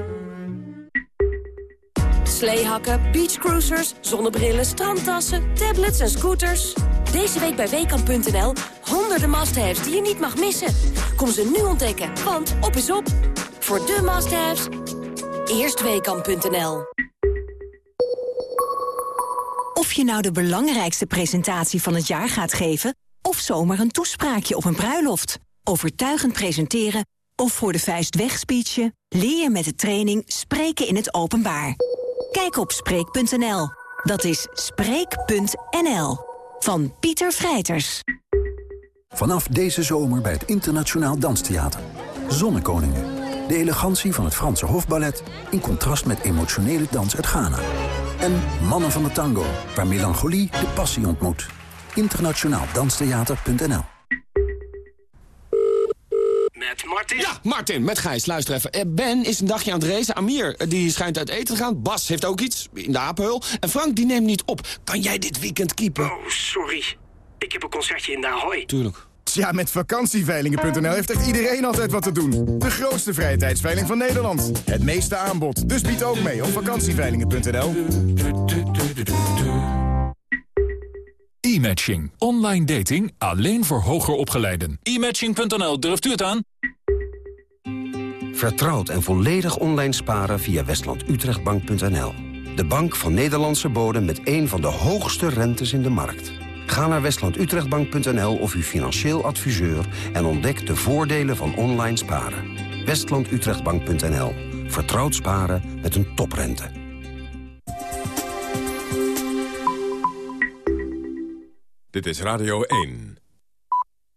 Sleehakken, beachcruisers, zonnebrillen, strandtassen, tablets en scooters. Deze week bij Weekamp.nl honderden must-haves die je niet mag missen. Kom ze nu ontdekken, want op is op. Voor de must-haves, eerst Weekamp.nl. Of je nou de belangrijkste presentatie van het jaar gaat geven... of zomaar een toespraakje op een bruiloft. Overtuigend presenteren of voor de vuist wegspeechen... leer je met de training Spreken in het Openbaar. Kijk op Spreek.nl. Dat is Spreek.nl. Van Pieter Vrijters. Vanaf deze zomer bij het Internationaal Danstheater. Zonnekoningen. De elegantie van het Franse hofballet in contrast met emotionele dans uit Ghana. En Mannen van de Tango, waar melancholie de passie ontmoet. Internationaal Danstheater.nl Met Martin? Ja, Martin, met Gijs. Luister even. Eh, Ben is een dagje aan het racen. Amir, eh, die schijnt uit eten te gaan. Bas heeft ook iets, in de apenhul. En Frank, die neemt niet op. Kan jij dit weekend keepen? Oh, sorry. Ik heb een concertje in de Ahoy. Tuurlijk. Tja, met vakantieveilingen.nl heeft echt iedereen altijd wat te doen. De grootste vrije tijdsveiling van Nederland. Het meeste aanbod. Dus bied ook mee op vakantieveilingen.nl. E-matching. Online dating alleen voor hoger opgeleiden. E-matching.nl, durft u het aan? Vertrouwd en volledig online sparen via westlandutrechtbank.nl. De bank van Nederlandse bodem met een van de hoogste rentes in de markt. Ga naar westlandutrechtbank.nl of uw financieel adviseur... en ontdek de voordelen van online sparen. westlandutrechtbank.nl. Vertrouwd sparen met een toprente. Dit is Radio 1.